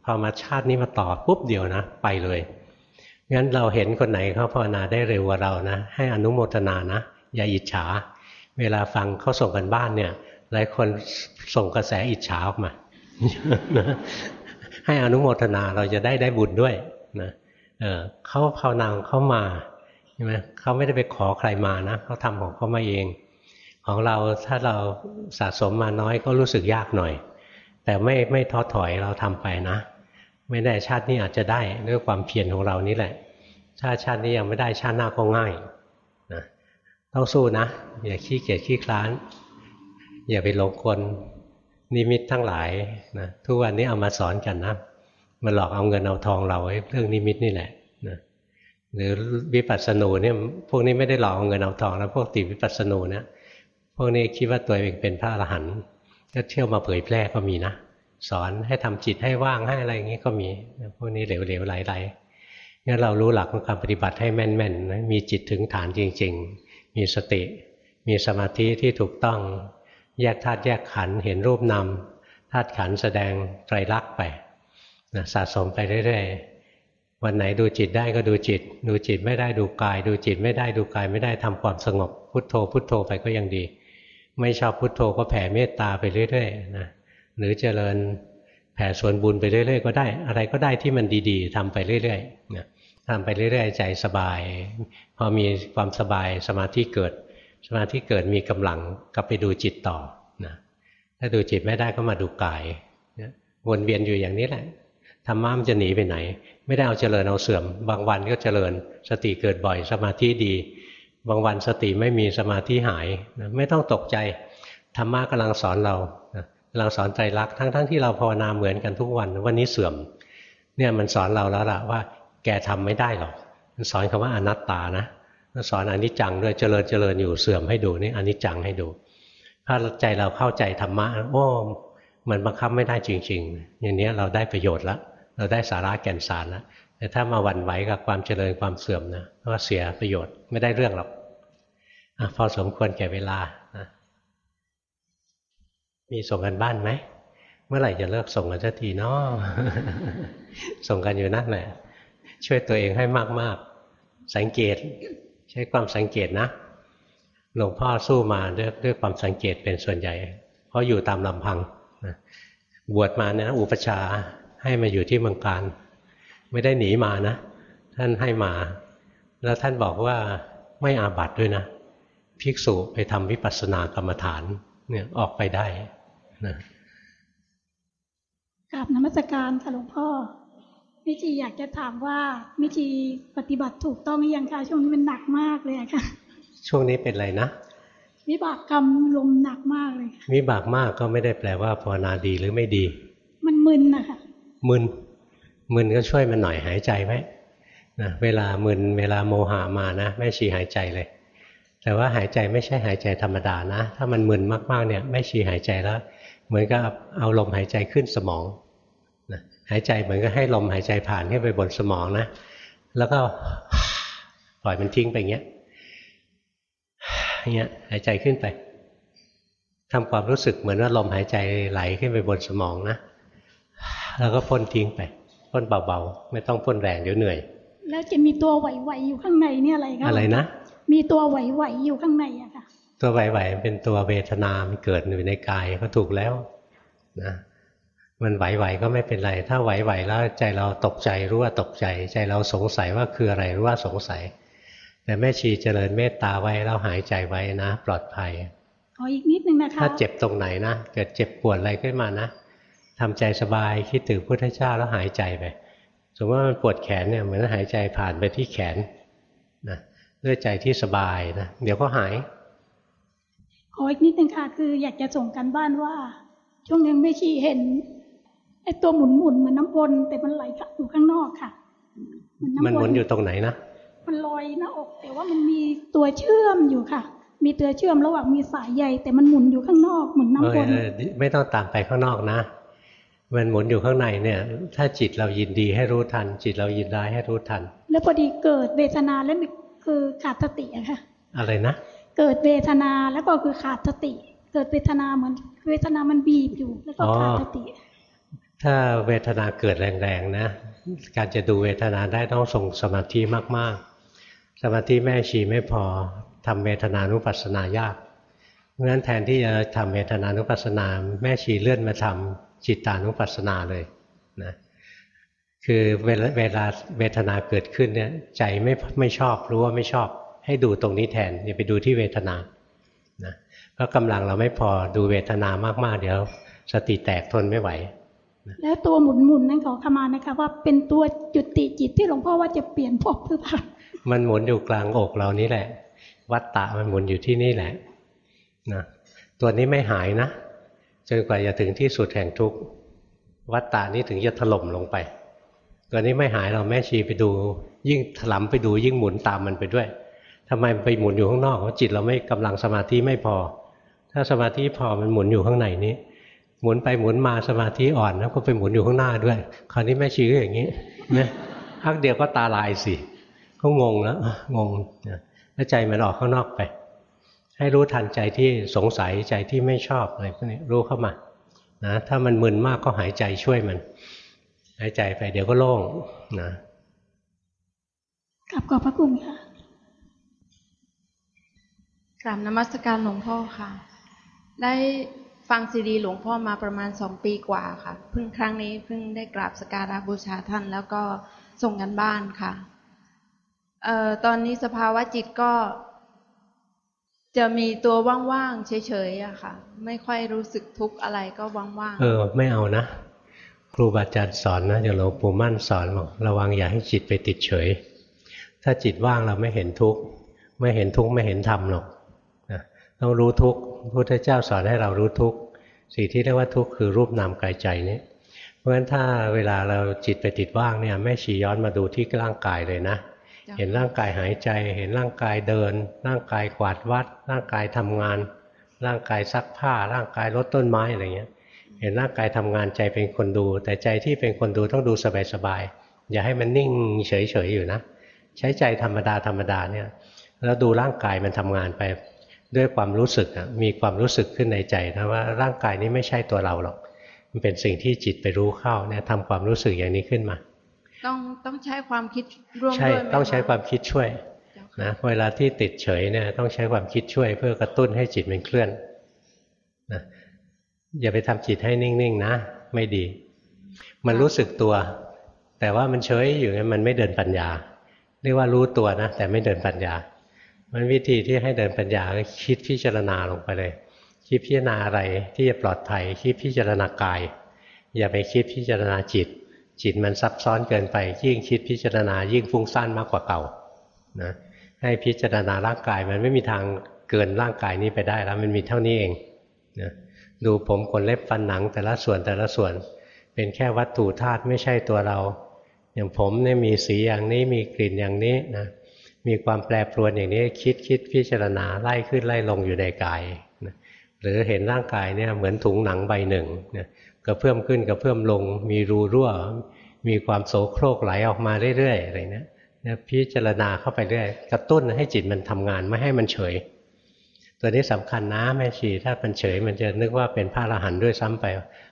พอมาชาตินี้มาต่อปุ๊บเดียวนะ ไปเลยงั้นเราเห็นคนไหนเขาภาวนาได้เร็วกว่าเรานะ ให้อนุโมทนานะอย่าอิจฉา เวลาฟังเขาส่งกันบ้านเนี่ย หลายคนส่งกระแสอิจฉาออกมา ให้อนุโมทนาเราจะได้ได้บุญด้วยนะเเขาภาวนาเขามาใช่ไหมเขาไม่ได้ไปขอใครมานะเขาทำของเขามาเอง ของเราถ้าเราสะสมมาน้อยก็รู้สึกยากหน่อย แต่ไม่ไม่ท้อถอยเราทำไปนะ ไม่ได้ชาตินี้อาจจะได้ด้วยความเพียรของเรานี่แหละ ชาติชาตินี้ยังไม่ได้ชาติหน้าก็ง่ายนะต้องสู้นะ อย่าขี้เกียจขี้คลาน อย่าไปหลงกล นิมิตทั้งหลายนะทุกวันนี้เอามาสอนกันนะมาหลอกเอาเงินเอาทองเราไอ้เรื่องนิมิตนี่แหละนะหรือวิปัสสนูเนี่ยพวกนี้ไม่ได้หลอกเอาเงินเอาทองแล้วพวกติวิปัสสนูเนี่ยพวกนี้คิดว่าตัวเองเป็นพระอรหันต์ก็เที่ยวมาเผยแพร่ก็มีนะสอนให้ทำจิตให้ว่างให้อะไรอย่างนี้ก็มีพวกนี้เหลวๆไหลๆงั้นเรารู้หลักของการปฏิบัติให้แม่นๆนะมีจิตถึงฐานจริง ๆ มีสติ มีสมาธิที่ถูกต้อง แยกธาตุแยกขันธ์เห็นรูปนามธาตุขันธ์แสดงไตรลักษณ์ไปนะสะสมไปเรื่อยๆวันไหนดูจิตได้ก็ดูจิต ดูจิตไม่ได้ดูกาย ดูจิตไม่ได้ดูกายไม่ได้ทำความสงบ พุทโธ พุทโธไปก็ยังดี ไม่ชอบพุทโธก็แผ่เมตตาไปเรื่อยๆนะหรือเจริญแผ่ส่วนบุญไปเรื่อยๆก็ได้ อะไรก็ได้ที่มันดีๆทำไปเรื่อยๆนะทำไปเรื่อยๆ ใจสบาย พอมีความสบายสมาธิเกิด สมาธิเกิดมีกำลังก็ไปดูจิตต่อนะถ้าดูจิตไม่ได้ก็มาดูกายวนเวียนอยู่อย่างนี้แหละธรรมะมันจะหนีไปไหน ไม่ได้เอาเจริญเอาเสื่อม บางวันก็เจริญ สติเกิดบ่อยสมาธิดี บางวันสติไม่มีสมาธิหายนะไม่ต้องตกใจธรรมะกำลังสอนเรากำลังสอนใจรักทั้งๆทที่เราภาวนาเหมือนกันทุกวันวันนี้เสื่อม เนี่ยมันสอนเราแล้วล่ะว่า แกทำไม่ได้หรอกมันสอนคำว่าอนัตตานะ สอนอนิจจังด้วยเจริญเจริญอยู่เสื่อมให้ดูนี่อนิจจังให้ดู ถ้าใจเราเข้าใจธรรมะโอ้มันบังคับไม่ได้จริง ๆ อย่างนี้เราได้ประโยชน์แล้วเราได้สาระแก่นสารแล้วแต่ถ้ามาวันไหวกับความเจริญความเสื่อมนะก็เสียประโยชน์ไม่ได้เรื่องหรอกอพอสมควรแก่เวลานะมีส่งกันบ้านไหมเมื่อไหร่จะเลิกส่งกันสักทีเนาะส่งกันอยู่นั่นแหละช่วยตัวเองให้มากๆ สังเกต ใช้ความสังเกตนะ หลวงพ่อสู้มาด้วยด้วยความสังเกตเป็นส่วนใหญ่ เพราะอยู่ตามลำพังบวชมาเนี่ยอุปชาให้มาอยู่ที่เมืองการ ไม่ได้หนีมานะ ท่านให้มา แล้วท่านบอกว่าไม่อาบัตด้วยนะภิกษุไปทำวิปัสสนากรรมฐานเนี่ยออกไปได้นะกราบนมัสการค่ะหลวงพ่อ มิจีอยากจะถามว่ามิจีปฏิบัติถูกต้องหรือยังคะช่วงนี้มันหนักมากเลยค่ะ ช่วงนี้เป็นอะไรนะวิบากกรรมลมหนักมากเลยวิบากมากก็ไม่ได้แปลว่าภาวนาดีหรือไม่ดี มันมึนนะคะมึนมึนก็ช่วยมันหน่อยหายใจไหมนะเวลามึนเวลาโมหะมานะแม่ชีหายใจเลย แต่ว่าหายใจไม่ใช่หายใจธรรมดานะ ถ้ามันมึนมากๆเนี่ยแม่ชีหายใจแล้ว เหมือนกับเอาลมหายใจขึ้นสมอง หายใจเหมือนกับให้ลมหายใจผ่านขึ้นไปบนสมองนะ แล้วก็ปล่อยมันทิ้งไปอย่างเงี้ยอย่างเงี้ยหายใจขึ้นไปทำความรู้สึกเหมือนว่าลมหายใจไหลขึ้นไปบนสมองนะแล้วก็พ่นทิ้งไปพ่นเบาๆ ไม่ต้องพ่นแรงเดี๋ยวเหนื่อย แล้วจะมีตัวไหวๆอยู่ข้างในนี่อะไรครับอะไรนะ มีตัวไหวๆอยู่ข้างในอะค่ะ ตัวไหวๆเป็นตัวเวทนามันเกิดอยู่ในกายก็ถูกแล้วนะ มันไหวๆก็ไม่เป็นไร ถ้าไหวๆแล้วใจเราตกใจรู้ว่าตกใจ ใจเราสงสัยว่าคืออะไรรู้ว่าสงสัย แต่แม่ชีเจริญเมตตาไว้แล้วหายใจไว้นะ ปลอดภัยขออีกนิดนึงนะคะ ถ้าเจ็บตรงไหนนะเกิดเจ็บปวดอะไรขึ้นมานะทำใจสบายคิดถึงพุทธเจ้าแล้วหายใจไปสมมติว่ามันปวดแขนเนี่ยเหมือนหายใจผ่านไปที่แขนนะด้วยใจที่สบายนะเดี๋ยวก็หายขออีกนิดนึงค่ะคืออยากจะส่งกันบ้านว่า ช่วงนึงไม่ชีเห็น ไอตัวหมุนหมุนเหมือนน้ำวนแต่มันไหลอยู่ข้างนอกค่ะ มันหมุนอยู่ตรงไหนนะมันลอยหน้าอก แต่ว่ามันมีตัวเชื่อมอยู่ค่ะ มีตัวเชื่อมระหว่างมีสายใยแต่มันหมุนอยู่ข้างนอกเหมือนน้ำวนไม่ต้องตามไปข้างนอกนะมันหมุนอยู่ข้างในเนี่ย ถ้าจิตเรายินดีให้รู้ทัน จิตเรายินร้ายให้รู้ทัน แล้วพอดีเกิดเวทนาแล้วคือขาดสติอะค่ะ อะไรนะ เกิดเวทนาแล้วก็คือขาดสติ เกิดเวทนาเหมือนเวทนามันบีบอยู่แล้วก็ขาดสติ ถ้าเวทนาเกิดแรงๆนะ การจะดูเวทนาได้ต้องส่งสมาธิมากๆ สมาธิแม่ชีไม่พอทำเวทนานุปัสสนายากเพราะฉะนั้นแทนที่จะทำเวทนานุปัสสนาแม่ชีเลื่อนมาทำจิตตานุปัสสนาเลยนะคือเวลาเวลาเวทนาเกิดขึ้นเนี่ยใจไม่ไม่ชอบรู้ว่าไม่ชอบ ให้ดูตรงนี้แทนอย่าไปดูที่เวทนานะเพราะกำลังเราไม่พอดูเวทนามากๆ เดี๋ยว สติแตกทนไม่ไหว แล้วตัวหมุนหมุนๆนั่นขอขมานะคะ ว่าเป็นตัวจุติจิตที่หลวงพ่อว่าจะเปลี่ยนภพหรือเปล่ามันหมุนอยู่กลางอกเรานี่แหละ วัตตะมันหมุนอยู่ที่นี่แหละนะตัวนี้ไม่หายนะจนกว่าจะถึงที่สุดแห่งทุกข์วัตตะนี้ถึงจะถล่มลงไป ตัวนี้ไม่หายเราแม่ชีไปดู ยิ่งถลำไปดูยิ่งหมุนตามมันไปด้วยทำไมมันไปหมุนอยู่ข้างนอกเพราะจิตเราไม่กำลังสมาธิไม่พอ ถ้าสมาธิพอมันหมุนอยู่ข้างในนี้ หมุนไปหมุนมาสมาธิอ่อนแล้วก็ไปหมุนอยู่ข้างหน้าด้วย คราวนี้แม่ชีก็อย่างนี้นะพักเดียวก็ตาลายสิก็งงแล้วงงแล้วใจมันออกข้างนอกไป ให้รู้ทันใจที่สงสัยใจที่ไม่ชอบอะไรพวกนี้รู้เข้ามานะถ้ามันมึนมากก็หายใจช่วยมันหายใจไปเดี๋ยวก็โล่งนะกลับขอบพระคุณค่ะกราบนมัสการหลวงพ่อค่ะ ได้ ฟังซีดีหลวงพ่อมาประมาณสองปีกว่าค่ะ เพิ่งครั้งนี้เพิ่งได้กราบสการะบูชาท่าน แล้วก็ส่งกันบ้านค่ะเอ่อตอนนี้สภาวะจิตก็ จะมีตัวว่างๆเฉยๆอะค่ะ ไม่ค่อยรู้สึกทุกข์อะไรก็ว่างๆเออ ไม่เอานะ ครูบาอาจารย์สอนนะอย่างหลวงปู่มั่นสอนบอกระวังอย่าให้จิตไปติดเฉย ถ้าจิตว่างเราไม่เห็นทุกข์ไม่เห็นทุกข์ไม่เห็นธรรมหรอกนะต้องรู้ทุกข์ พุทธเจ้าสอนให้เรารู้ทุกข์สิ่งที่เรียกว่าทุกข์คือรูปนามกายใจนี้เพราะฉะนั้นถ้าเวลาเราจิตไปติดว่างเนี่ยแม่ชีย้อนมาดูที่ร่างกายเลยนะๆเห็นร่างกายหายใจ เห็นร่างกายเดิน ร่างกายกวาดวัด ร่างกายทำงาน ร่างกายซักผ้า ร่างกายรดต้นไม้อะไรเงี้ย เห็นร่างกายทำงานใจเป็นคนดู แต่ใจที่เป็นคนดูต้องดูสบายๆอย่าให้มันนิ่งเฉยๆอยู่นะ ใช้ใจธรรมดาธรรมดาเนี่ยแล้วดูร่างกายมันทำงานไป ด้วยความรู้สึกอะมีความรู้สึกขึ้นในใจนะว่าร่างกายนี้ไม่ใช่ตัวเราหรอก มันเป็นสิ่งที่จิตไปรู้เข้าเนี่ยทำความรู้สึกอย่างนี้ขึ้นมา ต้องต้องใช้ความคิดร่วมใช่ด้วยไหมต้องใช้ะความคิดช่วยเจ้าค่ะนะเวลาที่ติดเฉยเนี่ยต้องใช้ความคิดช่วย เพื่อกระตุ้นให้จิตมันเคลื่อนนะอย่าไปทำจิตให้นิ่งๆนะ ไม่ดี มันรู้สึกตัว แต่ว่ามันเฉยอยู่งั้นมันไม่เดินปัญญา เรียกว่ารู้ตัวนะแต่ไม่เดินปัญญา มันวิธีที่ให้เดินปัญญาคิดพิจารณาลงไปเลย คิดพิจารณาอะไรที่จะปลอดภัย คิดพิจารณากาย อย่าไปคิดพิจารณาจิต จิตมันซับซ้อนเกินไป ยิ่งคิดพิจารณายิ่งฟุ้งซ่านมากกว่าเก่านะให้พิจารณาร่างกายมันไม่มีทางเกินร่างกายนี้ไปได้แล้วมันมีเท่านี้เองนะดูผมขนเล็บฟันหนังแต่ละส่วนแต่ละส่วน เป็นแค่วัตถุธาตุไม่ใช่ตัวเรา อย่างผมเนี่ยมีสีอย่างนี้มีกลิ่นอย่างนี้นะ มีความแปรปรวนอย่างนี้คิดคิดพิจารณาไล่ขึ้นไล่ลงอยู่ในกายนะหรือเห็นร่างกายเนี่ยเหมือนถุงหนังใบหนึ่งนะกระเพื่อมขึ้นกระเพื่อมลง มีรูรั่ว มีความโสโครกไหลออกมาเรื่อยๆอะไรเนี้ยพิจารณาเข้าไปเรื่อยกระตุ้นให้จิตมันทำงานไม่ให้มันเฉย ตัวนี้สำคัญนะแม่ชีถ้ามันเฉยมันจะนึกว่าเป็นพระอรหันต์ด้วยซ้ำไป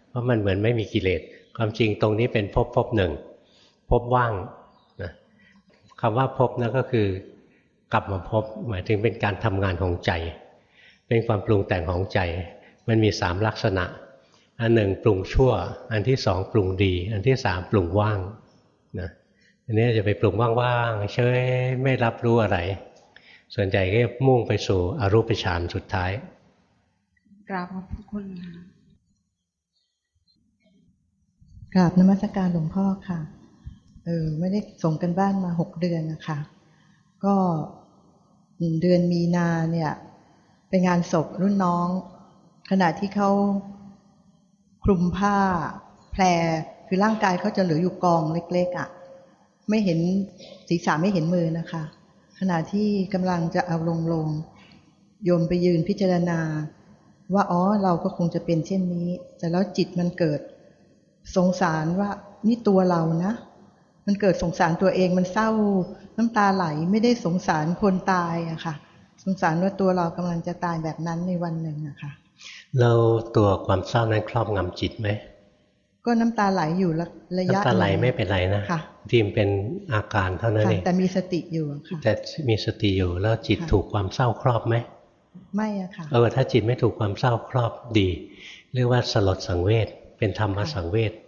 เพราะมันเหมือนไม่มีกิเลสความจริงตรงนี้เป็นภพภพหนึ่งภพว่าง คำว่าภพนั่นก็คือกลับมาพบหมายถึงเป็นการทำงานของใจ เป็นความปรุงแต่งของใจ มันมีสามลักษณะ อันหนึ่งปรุงชั่ว อันที่สองปรุงดี อันที่สามปรุงว่างนะอันนี้จะไปปรุงว่างๆเฉยไม่รับรู้อะไร ส่วนใหญ่ก็มุ่งไปสู่อรูปฌานสุดท้ายกราบขอบพระคุณค่ะกราบนมัสการหลวงพ่อค่ะ เออไม่ได้ส่งกันบ้านมาหกเดือนนะคะ ก็เดือนมีนาเนี่ย เป็นงานศพรุ่นน้อง ขณะที่เขาคลุมผ้า แพรคือร่างกายเขาจะเหลืออยู่กองเล็กๆอะ่ะ ไม่เห็นศีรษะไม่เห็นมือนะคะ ขณะที่กำลังจะเอาลงลงโยมไปยืนพิจารณา ว่าอ๋อเราก็คงจะเป็นเช่นนี้ แต่แล้วจิตมันเกิด สงสารว่านี่ตัวเรานะ มันเกิดสงสารตัวเองมันเศร้าน้ำตาไหลไม่ได้สงสารคนตายอะค่ะ สงสารว่าตัวเรากำลังจะตายแบบนั้นในวันหนึ่งอะค่ะแล้วตัวความเศร้านั้นครอบงำจิตไหมก็น้ำตาไหลอยู่ระระยะน้ำตาไหลนึ่งไม่เป็นไรนะค่ะทีมเป็นอาการเท่านั้นค่ะเองแต่มีสติอยู่อะค่ะแต่มีสติอยู่แล้วจิตค่ะถูกความเศร้าครอบไหมไม่อะค่ะเออถ้าจิตไม่ถูกความเศร้าครอบดี เรียกว่าสลดสังเวชเป็นธรรมสังเวชค่ะ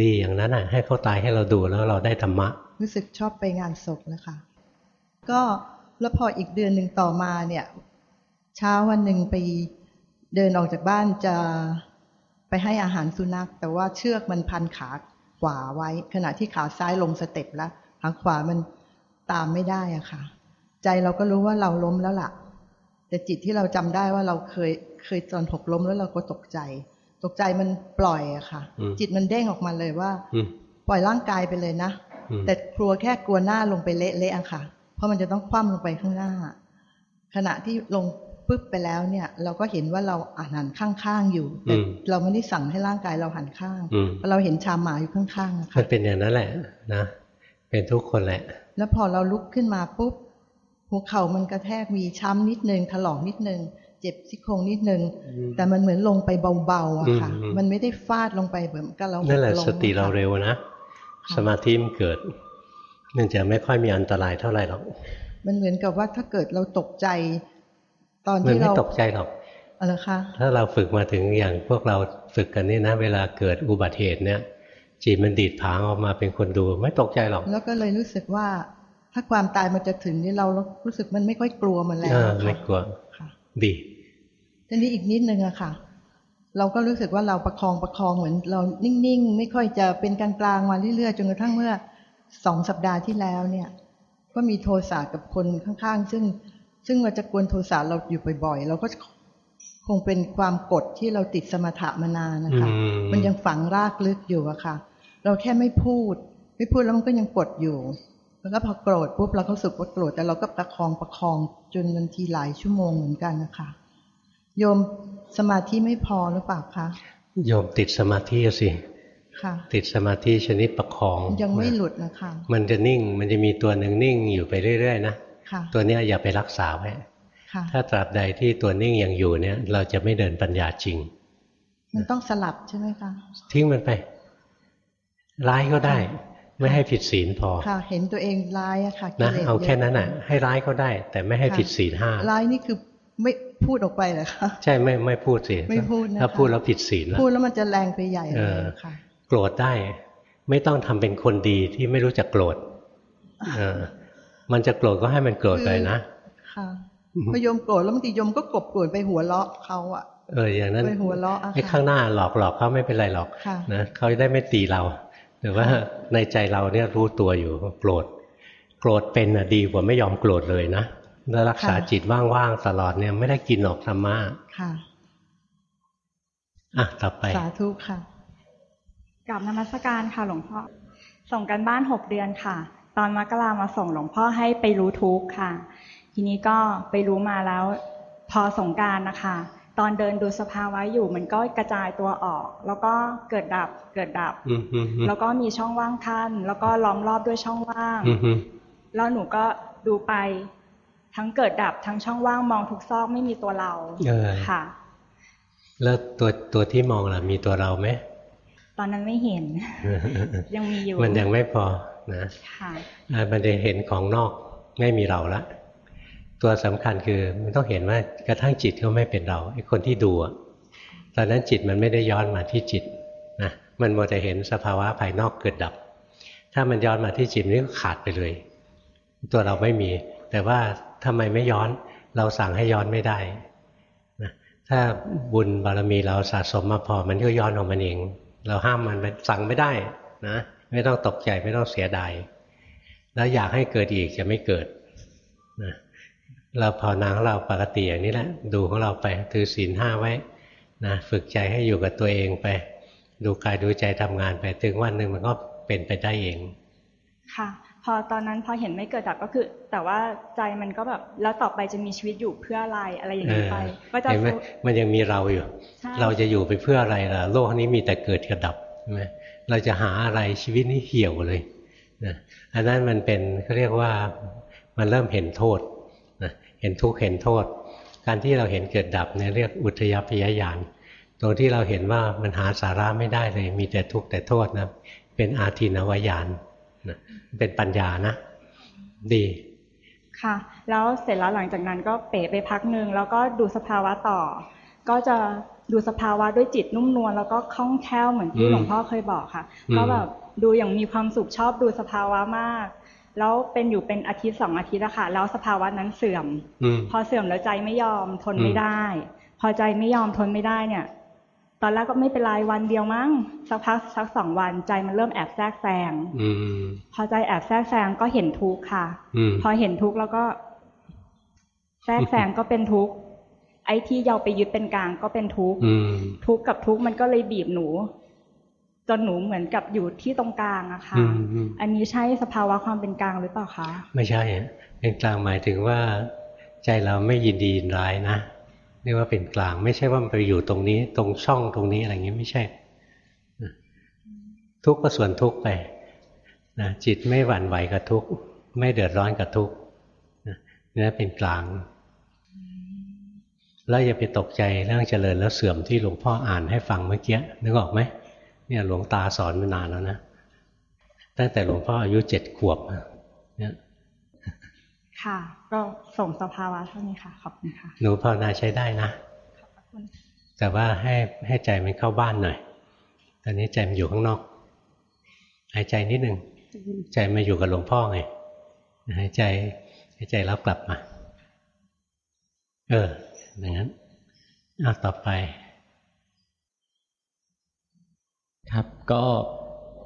ดีอย่างนั้นอะให้เขาตายให้เราดูแล้วเราได้ธรรมะ รู้สึกชอบไปงานศพนะคะ ก็แล้วพออีกเดือนหนึ่งต่อมาเนี่ย เช้าวันหนึ่งไปเดินออกจากบ้านจะไปให้อาหารสุนัข แต่ว่าเชือกมันพันขาขวาไว้ ขณะที่ขาซ้ายลงสเต็ปแล้วขาขวามันตามไม่ได้อะค่ะ ใจเราก็รู้ว่าเราล้มแล้วล่ะ แต่จิตที่เราจำได้ว่าเราเคยเคยตอนหกล้มแล้วเราก็ตกใจ ตกใจมันปล่อยอะค่ะอืมจิตมันเด้งออกมาเลยว่าอืมปล่อยร่างกายไปเลยนะอืมแต่กลัวแค่กลัวหน้าลงไปเละๆอะค่ะ เพราะมันจะต้องคว่ำลงไปข้างหน้า ขณะที่ลงปึ๊บไปแล้วเนี่ย เราก็เห็นว่าเราอ่านหันข้างๆอยู่แต่อืมเราไม่ได้สั่งให้ร่างกายเราหันข้างอืมเพราะเราเห็นชามหมาอยู่ข้างๆอะมัค่ะนเป็นอย่างนั้นแหละนะเป็นทุกคนแหละ แล้วพอเราลุกขึ้นมาปุ๊บหัวเข่ามันกระแทกมีช้ำนิดนึงถลอกนิดนึง เจ็บซี่โครงนิดนึง แต่มันเหมือนลงไปเบาๆอะค่ะอืมอืมมันไม่ได้ฟาดลงไปเหมือนกับเรานั่นแหละกสติเราอะค่ะเร็วนะค่ะสมาธิมันเกิดมันจะไม่ค่อยมีอันตรายเท่าไหร่หรอกมันเหมือนกับว่าถ้าเกิดเราตกใจ ตอนมันที่ไม่เราตกใจหรอกอะไรคะถ้าเราฝึกมาถึงอย่างพวกเราฝึกกันนี่นะ เวลาเกิดอุบัติเหตุเนี่ยจิตมันดีดผางออกมาเป็นคนดูไม่ตกใจหรอก แล้วก็เลยรู้สึกว่า ถ้าความตายมันจะถึงนี่เรารู้สึกมันไม่ค่อยกลัวมันแล้วเอออะค่ะไม่กลัวค่ะดี ทีนี้อีกนิดนึงอะค่ะ เราก็รู้สึกว่าเราประคองประคองเหมือน เรานิ่งๆ ไม่ค่อยจะเป็นกลางๆมาเรื่อยๆจนกระทั่งเมื่อสองสัปดาห์ที่แล้วเนี่ย ก็มีโทสะกับคนข้างๆ ซึ่งซึ่งมันจะกวนโทสะเราอยู่บ่อยๆเราก็คงเป็นความกดที่เราติดสมถะมานานนะคะอืมมันยังฝังรากลึกอยู่อะค่ะ เราแค่ไม่พูด ไม่พูดแล้วมันก็ยังกดอยู่ แล้วก็พอโกรธปุ๊บเราก็รู้สึกว่าโกรธแต่เราก็ประคองประคองจนบางทีหลายชั่วโมงเหมือนกันนะคะ โยมสมาธิไม่พอหรือเปล่าคะโยมติดสมาธิสิค่ะ ติดสมาธิชนิดประคอง ยังไม่นะหลุดนะคะมันจะนิ่งมันจะมีตัวหนึ่งนิ่งอยู่ไปเรื่อยๆนะค่ะตัวเนี้ยอย่าไปรักษาไว้ค่ะถ้าตราบใดที่ตัวนิ่งยังอยู่เนี่ย เราจะไม่เดินปัญญาจริง มันต้องสลับใช่ไหมคะทิ้งมันไป ร้ายก็ได้ ไม่ให้ผิดศีลพอค่ะ เห็นตัวเองร้ายอะค่ะกินะลสเอาแค่นั้นอะ ให้ร้ายก็ได้ แต่ไม่ให้ผิดศีลห้าร้ายนี่คือไม่ พูดออกไปเหรอคะใช่ไม่ไม่พูดสิไม่พูดนะคะถ้าพูดแล้วผิดศีลแล้วพูดแล้วมันจะแรงไปใหญ่เอเลยอค่ะโกรธได้ ไม่ต้องทำเป็นคนดีที่ไม่รู้จักโกรธเออมันจะโกรธก็ให้มันโกรธไปนะค่ะพอโยมโกรธแล้วบางทีโยมก็กบโกรธไปหัวเราะเขาอะเอออย่างนั้นไปหัวเราะอะไอ้ค่ะข้างหน้าหลอกหลอกเขาไม่เป็นไรหรอกค่ะนะเขาได้ไม่ตีเราแต่ว่าในใจเราเนี่ยรู้ตัวอยู่ว่าโกรธโกรธเป็นอะดีกว่าไม่ยอมโกรธเลยนะ แล้วรักษาจิตว่างๆตลอดเนี่ยไม่ได้กินหรอกธรรมะค่ะอะต่อไป สาธุค่ะกราบนมัสการค่ะ หลวงพ่อ ส่งกันบ้านหกเดือนค่ะ ตอนมกรามาส่งหลวงพ่อให้ไปรู้ทุกข์ค่ะ ทีนี้ก็ไปรู้มาแล้ว พอสงกรารนะคะ ตอนเดินดูสภาวะอยู่ มันก็กระจายตัวออก แล้วก็เกิดดับเกิดดับอืมอืมอืมแล้วก็มีช่องว่างขั้นแล้วก็ล้อมรอบด้วยช่องว่างอืมอืมแล้วหนูก็ดูไป ทั้งเกิดดับทั้งช่องว่างมองทุกซอกไม่มีตัวเราเออค่ะ แล้วตัวตัวที่มองล่ะมีตัวเราไหมตอนนั้นไม่เห็น ยังมีอยู่ มันยังไม่พอนะค่ะอ่ามันจะเห็นของนอกไม่มีเราละตัวสำคัญคือมันต้องเห็นว่ากระทั่งจิตก็ไม่เป็นเราไอ้คนที่ดูอะตอนนั้นจิตมันไม่ได้ย้อนมาที่จิตนะมันมัวแต่เห็นสภาวะภายนอกเกิดดับ ถ้ามันย้อนมาที่จิตนี่ก็ขาดไปเลย ตัวเราไม่มี แต่ว่า ทำไมไม่ย้อน เราสั่งให้ย้อนไม่ได้นะถ้าบุญบารมีเราสะสมมาพอมันก็ย้อนของมันเอง เราห้ามมันสั่งไม่ได้นะไม่ต้องตกใจไม่ต้องเสียดายแล้วอยากให้เกิดอีกจะไม่เกิดนะเราภาวนาของเราปกติอย่างนี้แหละดูของเราไปถือศีลห้าไว้นะฝึกใจให้อยู่กับตัวเองไป ดูกายดูใจทำงานไปถึงวันหนึ่งมันก็เป็นไปได้เองค่ะ พอตอนนั้นพอเห็นไม่เกิดดับก็คือ แต่ว่าใจมันก็แบบแล้วต่อไปจะมีชีวิตอยู่เพื่ออะไรอะไรอย่างเอนี้อไปก็จะเห็นไหมมันยังมีเราอยู่ใช่เราจะอยู่ไปเพื่ออะไรล่ะโลกนี้มีแต่เกิดกับดับใช่ไหมเราจะหาอะไรชีวิตนี้เหี่ยวเลยนะอันนั้นมันเป็นเขาเรียกว่ามันเริ่มเห็นโทษนะเห็นทุกข์เห็นโทษ การที่เราเห็นเกิดดับเนี่ยเรียกอุทยพยายานตรงที่เราเห็นว่ามันหาสาระไม่ได้เลย มีแต่ทุกข์แต่โทษนะเป็นอาทินวายาน นะเป็นปัญญานะ ดีค่ะ แล้วเสร็จแล้วหลังจากนั้นก็เป๋ไปพักหนึ่งแล้วก็ดูสภาวะต่อ ก็จะดูสภาวะด้วยจิตนุ่มนวลแล้วก็คล่องแคล่วเหมือนที่อืมหลวงพ่อเคยบอกค่ะอืมก็แบบดูอย่างมีความสุขชอบดูสภาวะมาก แล้วเป็นอยู่เป็นอาทิตย์สองอาทิตย์อะค่ะ แล้วสภาวะนั้นเสื่อมอืมพอเสื่อมแล้วใจไม่ยอมทนอืมไม่ได้ พอใจไม่ยอมทนไม่ได้เนี่ย ตอนแรกก็ไม่เป็นไรวันเดียวมั้งสักพักสักสองวันใจมันเริ่มแอบแทรกแซงอืมพอใจแอบแทรกแซงก็เห็นทุกข์ค่ะอืมพอเห็นทุกข์แล้วก็ แทรกแซงก็เป็นทุกข์ไอ้ที่เราไปยึดเป็นกลางก็เป็นทุกข์อืมทุกข์กับทุกข์มันก็เลยบีบหนู จนหนูเหมือนกับอยู่ที่ตรงกลางอะค่ะอืมอืมอันนี้ใช่สภาวะความเป็นกลางหรือเปล่าคะไม่ใช่อะเป็นกลางหมายถึงว่า ใจเราไม่ยินดียินร้ายนะ เรียกว่าเป็นกลาง ไม่ใช่ว่ามันไปอยู่ตรงนี้ ตรงช่องตรงนี้อะไรอย่างนี้ไม่ใช่ ทุกข์ก็ส่วนทุกข์ไปนะจิตไม่หวั่นไหวกับทุกข์ไม่เดือดร้อนกับทุกข์นี่เป็นกลาง แล้วอย่าไปตกใจเรื่องเจริญแล้วเสื่อมที่หลวงพ่ออ่านให้ฟังเมื่อกี้นึกออกไหมเนี่ยหลวงตาสอนมานานแล้วนะตั้งแต่หลวงพ่ออายุเจ็ดขวบเนี่ย ค่ะ ก็ส่งสภาวะเท่านี้ค่ะ ขอบคุณค่ะ หนูภาวนาใช้ได้นะ ขอบคุณ แต่ว่าให้ให้ใจมันเข้าบ้านหน่อย ตอนนี้ใจมันอยู่ข้างนอก หายใจนิดหนึ่ง ใจมาอยู่กับหลวงพ่อไง หายใจหายใจแล้วกลับมา เออ อย่างนั้นอะต่อไป ครับก็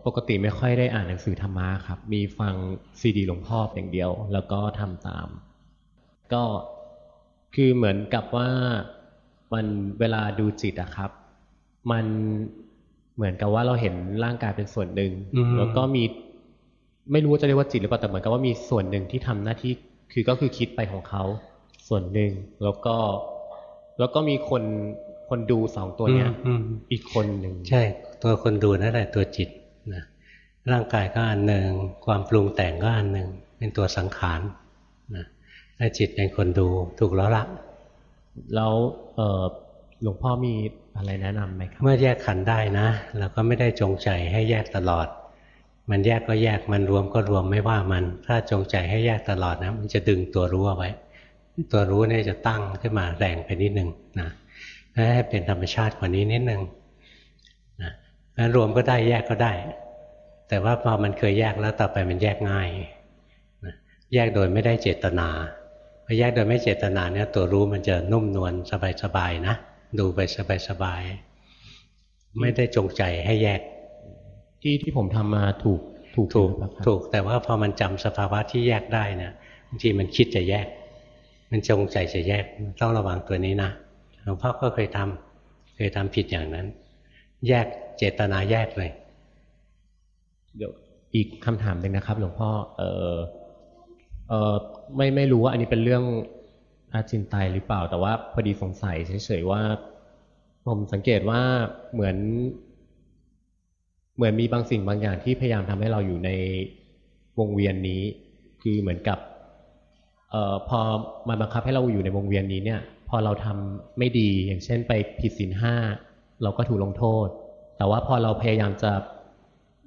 ปกติไม่ค่อยได้อ่านหนังสือธรรมะครับ มีฟังซีดีหลวงพ่ออย่างเดียว แล้วก็ทำตาม ก็คือเหมือนกับว่ามันเวลาดูจิตอะครับ มันเหมือนกับว่าเราเห็นร่างกายเป็นส่วนหนึ่งอืมแล้วก็มี ไม่รู้ว่าจะเรียกว่าจิตหรือเปล่าแต่เหมือนกับว่ามีส่วนหนึ่งที่ทำหน้าที่คือก็คือคิดไปของเขาส่วนหนึ่งแล้วก็ แล้วก็มีคนคนดูสองตัวเนี้ยอืมอืมอีกคนหนึ่งใช่ ตัวคนดูนั่นแหละตัวจิต นะร่างกายก็อันหนึ่งความปรุงแต่งก็อันหนึ่งเป็นตัวสังขารนะถ้าจิตเป็นคนดูถูกแล้วละแล้วเอ่อหลวงพ่อมีอะไรแนะนำไหมครับเมื่อแยกขันธ์ได้นะเราก็ไม่ได้จงใจให้แยกตลอด มันแยกก็แยกมันรวมก็รวมไม่ว่ามัน ถ้าจงใจให้แยกตลอดนะ มันจะดึงตัวรู้เอาไว้ ตัวรู้เนี่ยจะตั้งขึ้นมาแรงไปนิดนึงนะให้เป็นธรรมชาติกว่านี้นิดนึง นะงั้นรวมก็ได้แยกก็ได้ แต่ว่าพอมันเคยแยกแล้วต่อไปมันแยกง่ายนะแยกโดยไม่ได้เจตนาพอแยกโดยไม่เจตนาเนี่ยตัวรู้มันจะนุ่มนวลสบายๆนะดูไปสบายๆไม่ได้จงใจให้แยก ที่ที่ผมทำมาถูกถูกถูกหรือเปล่าครับถูก แต่ว่าพอมันจำสภาวะที่แยกได้เนี่ยบางทีมันคิดจะแยก มันจงใจจะแยกต้องระวังตัวนี้นะหลวงพ่อก็เคยทำเคยทำผิดอย่างนั้น แยกเจตนาแยกเลยเดี๋ยวอีกคำถามหนึ่งนะครับ หลวงพ่อเออเออไม่ไม่รู้ว่าอันนี้เป็นเรื่องอาจินไตยหรือเปล่า แต่ว่าพอดีสงสัยเฉยๆว่า ผมสังเกตว่าเหมือน เหมือนมีบางสิ่งบางอย่างที่พยายามทำให้เราอยู่ในวงเวียนนี้ คือเหมือนกับเอ่อพอมันบังคับให้เราอยู่ในวงเวียนนี้เนี่ย พอเราทำไม่ดีอย่างเช่น ไปผิดศีลห้า เราก็ถูกลงโทษ แต่ว่าพอเราพยายามจะ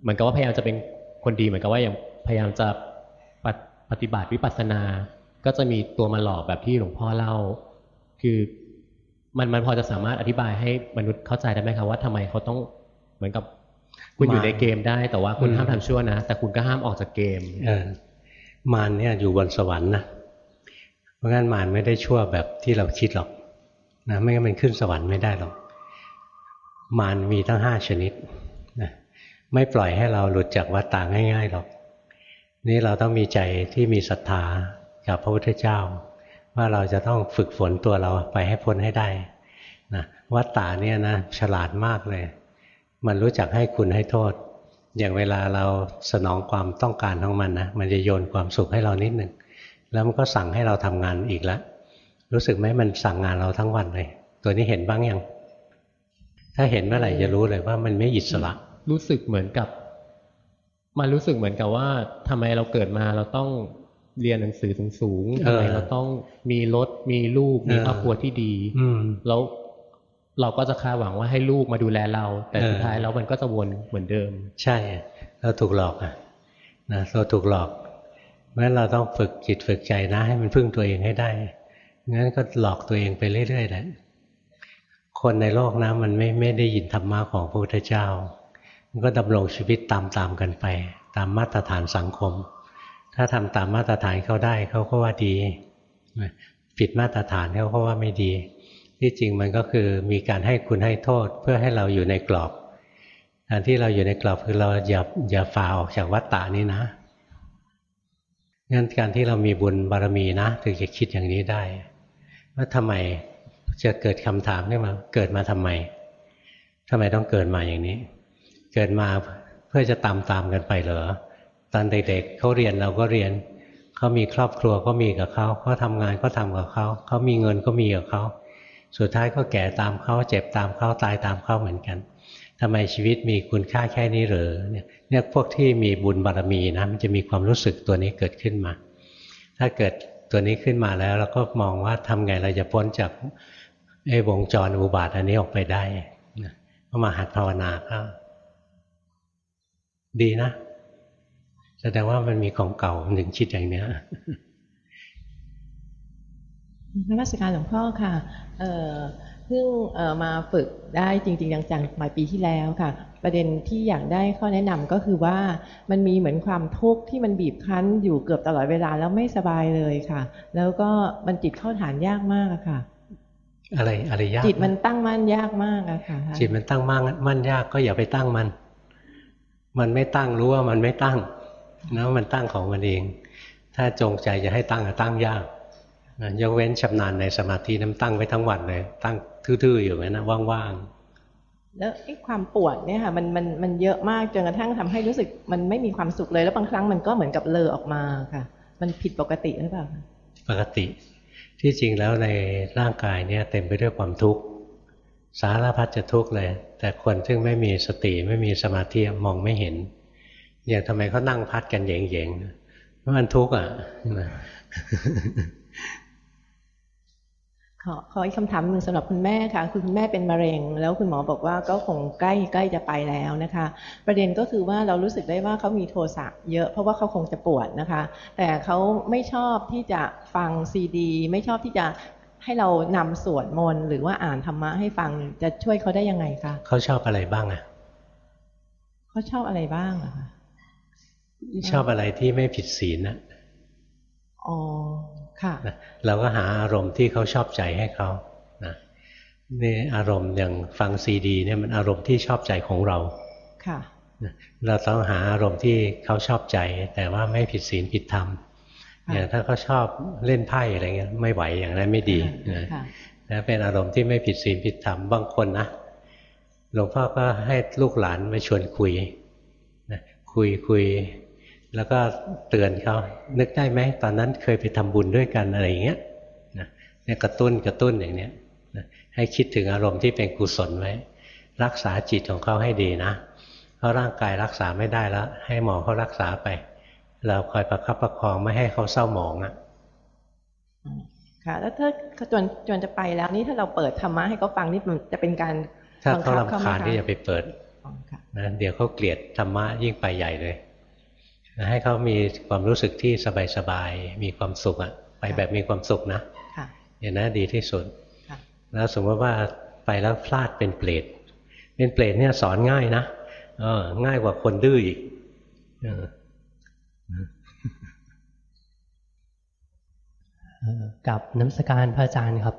เหมือนกับว่าพยายามจะเป็นคนดีเหมือนกับว่าอย่างพยายามจะปฏิปฏิบัติวิปัสสนา ก็จะมีตัวมาหลอกแบบที่หลวงพ่อเล่า คือมันมันพอจะสามารถอธิบายให้มนุษย์เข้าใจได้ไหมครับว่าทำไมเขาต้องเหมือนกับคุณอยู่ในเกมได้ แต่ว่าคุณอืมห้ามทำชั่วนะ แต่คุณก็ห้ามออกจากเกมเออมารเนี่ยอยู่บนสวรรค์นะเพราะงั้นมารไม่ได้ชั่วแบบที่เราคิดหรอกนะไม่งั้นมันขึ้นสวรรค์ไม่ได้หรอก มารมีทั้งห้าชนิดนะไม่ปล่อยให้เราหลุดจากวัฏฏาง่ายๆหรอก นี่เราต้องมีใจที่มีศรัทธากับพระพุทธเจ้า ว่าเราจะต้องฝึกฝนตัวเราไปให้พ้นให้ได้นะวัฏฏาเนี่ยนะฉลาดมากเลย มันรู้จักให้คุณให้โทษ อย่างเวลาเราสนองความต้องการของมันนะมันจะโยนความสุขให้เรานิดหนึ่งแล้วมันก็สั่งให้เราทำงานอีกแล้วรู้สึกไหมมันสั่งงานเราทั้งวันเลย ตัวนี้เห็นบ้างยัง ถ้าเห็นเมื่อไหร่จะรู้เลยว่ามันไม่อิสระ รู้สึกเหมือนกับ มันรู้สึกเหมือนกับว่าทำไมเราเกิดมาเราต้องเรียนหนังสือสูงๆเอทำอไมเราต้องมีรถมีลูกมีเออครอบครัวที่ดี อืมแล้วเราก็จะคาดหวังว่าให้ลูกมาดูแลเรา แต่เออสุดท้ายแล้วมันก็จะวนเหมือนเดิม ใช่ เราถูกหลอกอะนะเราถูกหลอกเพราะฉะนั้นเราต้องฝึกจิตฝึกใจนะ ให้มันพึ่งตัวเองให้ได้งั้นก็หลอกตัวเองไปเรื่อยๆแหละ คนในโลกนะมันไม่ไม่ได้ยินธรรมะของพระพุทธเจ้า มันก็ดำรงชีวิตตามๆกันไป ตามมาตรฐานสังคม ถ้าทำตามมาตรฐานเขาได้เขาก็ว่าดีผิดมาตรฐานเขาก็ว่าไม่ดี ที่จริงมันก็คือมีการให้คุณให้โทษเพื่อให้เราอยู่ในกรอบการที่เราอยู่ในกรอบคือเราอย่าอย่าฝ่าออกจากวัฏฏานี้นะงั้นการที่เรามีบุญบารมีนะ ถึงจะคิดอย่างนี้ได้ว่าทำไม จะเกิดคำถามขึ้นมา เกิดมาทำไมทำไมต้องเกิดมาอย่างนี้ เกิดมาเพื่อจะตามตามกันไปเหรอ ตอนเด็กๆเขาเรียนเราก็เรียน เขามีครอบครัวก็มีกับเขา เขาทำงานก็ทำกับเขา เขามีเงินก็มีกับเขา สุดท้ายก็แก่ตามเขา เจ็บตามเขาตายตามเขาเหมือนกันทำไมชีวิตมีคุณค่าแค่นี้เหรอเนี่ยเนี่ยพวกที่มีบุญบารมีนะมันจะมีความรู้สึกตัวนี้เกิดขึ้นมา ถ้าเกิดตัวนี้ขึ้นมาแล้วเราก็มองว่าทำไงเราจะพ้นจาก ไอ้วงจรอุบาทอันนี้ออกไปได้นะก็มาหัดภาวนาก็ดีนะ แสดงว่ามันมีของเก่าหนึ่งคิดอย่างเนี้ยนมัสการหลวงพ่อค่ะเพิ่งมาฝึกได้จริง ๆ จังๆปลายปีที่แล้วค่ะ ประเด็นที่อยากได้ข้อแนะนำก็คือว่ามันมีเหมือนความทุกข์ที่มันบีบคั้นอยู่เกือบตลอดเวลาแล้วไม่สบายเลยค่ะ แล้วก็มันจิตเข้าฐานยากมากค่ะ อะไรอะไรยากจิตมันตั้งมั่นยากมากอะค่ะ จิตมันตั้งมั่นมั่นยากก็อย่าไปตั้งมัน มันไม่ตั้งรู้ว่ามันไม่ตั้งนะมันตั้งของมันเอง ถ้าจงใจจะให้ตั้งอะตั้งยากนะยกเว้นชำนาญในสมาธิน้ำตั้งไว้ทั้งวันเลย ตั้งทื่อๆอยู่งั้นนะว่างแล้วไอ้ความปวดเนี่ยค่ะมันมันมันเยอะมากจนกระทั่งทำให้รู้สึกมันไม่มีความสุขเลย แล้วบางครั้งมันก็เหมือนกับเลอออกมาค่ะ มันผิดปกติหรือเปล่าคะๆปกติ ที่จริงแล้วในร่างกายเนี่ยเต็มไปด้วยความทุกข์สารพัดจะทุกข์เลย แต่คนซึ่งไม่มีสติไม่มีสมาธิมองไม่เห็น อย่างทำไมเขานั่งพัดกันเหยงๆเพราะมันทุกข์อะนะ ขอขออีกคำถามหนึ่งสำหรับคุณแม่ค่ะคือคุณแม่เป็นมะเร็ง แล้วคุณหมอบอกว่าก็คงใกล้ใกล้จะไปแล้วนะคะ ประเด็นก็คือว่าเรารู้สึกได้ว่าเขามีโทสะเยอะเพราะว่าเขาคงจะปวดนะคะ แต่เขาไม่ชอบที่จะฟังซีดี ไม่ชอบที่จะให้เรานำสวดมนต์หรือว่าอ่านธรรมะให้ฟังจะช่วยเขาได้ยังไงคะเขาชอบอะไรบ้างอะเขาชอบอะไรบ้างอะคะชอบอะไรที่ไม่ผิดศีลนะอ๋อค่ะ นะเราก็หาอารมณ์ที่เขาชอบใจให้เขานะนี่อารมณ์อย่างฟังซีดีเนี่ยมันอารมณ์ที่ชอบใจของเราค่ะนะเราต้องหาอารมณ์ที่เขาชอบใจ แต่ว่าไม่ผิดศีลผิดธรรมค่ะอย่างถ้าเขาชอบเล่นไพ่อะไรเงี้ยไม่ไหวอย่างนั้นไม่ดีนะค่ะนะเป็นอารมณ์ที่ไม่ผิดศีลผิดธรรมบางคนนะหลวงพ่อก็ให้ลูกหลานมาชวนคุยนะคุยคุย แล้วก็เตือนเขานึกได้ไหมตอนนั้นเคยไปทำบุญด้วยกันอะไรอย่างเงี้ยนะเนี่ยกระตุ้นกระตุ้นอย่างเนี้ยนะให้คิดถึงอารมณ์ที่เป็นกุศลไว้ รักษาจิตของเขาให้ดีนะเพราะร่างกายรักษาไม่ได้แล้ว ให้หมอเขารักษาไป เราคอยประคับประคองไม่ให้เขาเศร้าหมองอะค่ะ แล้วถ้าจนจนจะไปแล้วนี่ถ้าเราเปิดธรรมะให้เขาฟังนี่มันจะเป็นการถ้าบังเขาคับลำคาญไหมะที่จะไปเปิดอ๋อค่ะนะเดี๋ยวเขาเกลียดธรรมะยิ่งไปใหญ่เลยนะ ให้เขามีความรู้สึกที่สบายๆมีความสุขอะไปแบบมีความสุขนะค่ะอย่างนั้นดีที่สุดค่ะแล้วสมมติว่าไปแล้วพลาดเป็นเปรตเป็นเปรตเนี่ยสอนง่ายนะเออง่ายกว่าคนดื้ออีกเออเอ่อกับน้ำสการพระอาจารย์ครับ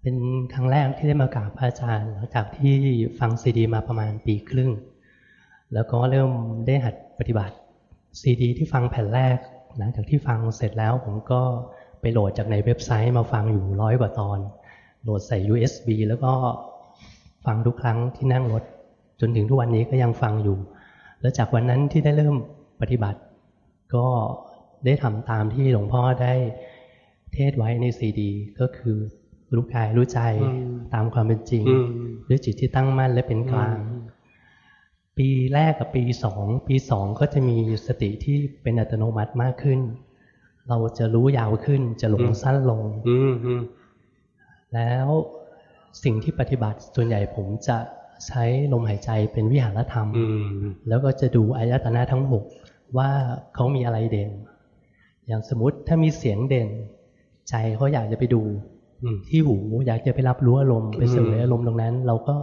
เป็นครั้งแรกที่ได้มากราบพระอาจารย์ หลังจากที่ฟังซีดีมาประมาณปีครึ่ง แล้วก็เริ่มได้หัดปฏิบัติ ซีดีที่ฟังแผ่นแรก หลังจากที่ฟังเสร็จแล้วผมก็ไปโหลดจากในเว็บไซต์มาฟังอยู่ร้อยกว่าตอน โหลดใส่ USB แล้วก็ฟังทุกครั้งที่นั่งรถ จนถึงทุกวันนี้ก็ยังฟังอยู่ แล้วจากวันนั้นที่ได้เริ่มปฏิบัติ ก็ได้ทำตามที่หลวงพ่อได้เทศไว้ในซีดี ก็คือรู้กายรู้ใจอืมตามความเป็นจริงอืมด้วยจิตที่ตั้งมั่นและเป็นกลางอืม ปีแรกกับปีสองปีสองก็จะมีสติที่เป็นอัตโนมัติมากขึ้น เราจะรู้ยาวขึ้น จะหลงอืมสั้นลงอืมอืมแล้วสิ่งที่ปฏิบัติส่วนใหญ่ผมจะใช้ลมหายใจเป็นวิหารธรรมอืมแล้วก็จะดูอายตนะทั้งหกว่าเขามีอะไรเด่น อย่างสมมติถ้ามีเสียงเด่น ใจเขาอยากจะไปดูอืมที่หูอยากจะไปรับรู้อารมณ์ไปเสวยอืมอารมณ์ตรงนั้น เราก็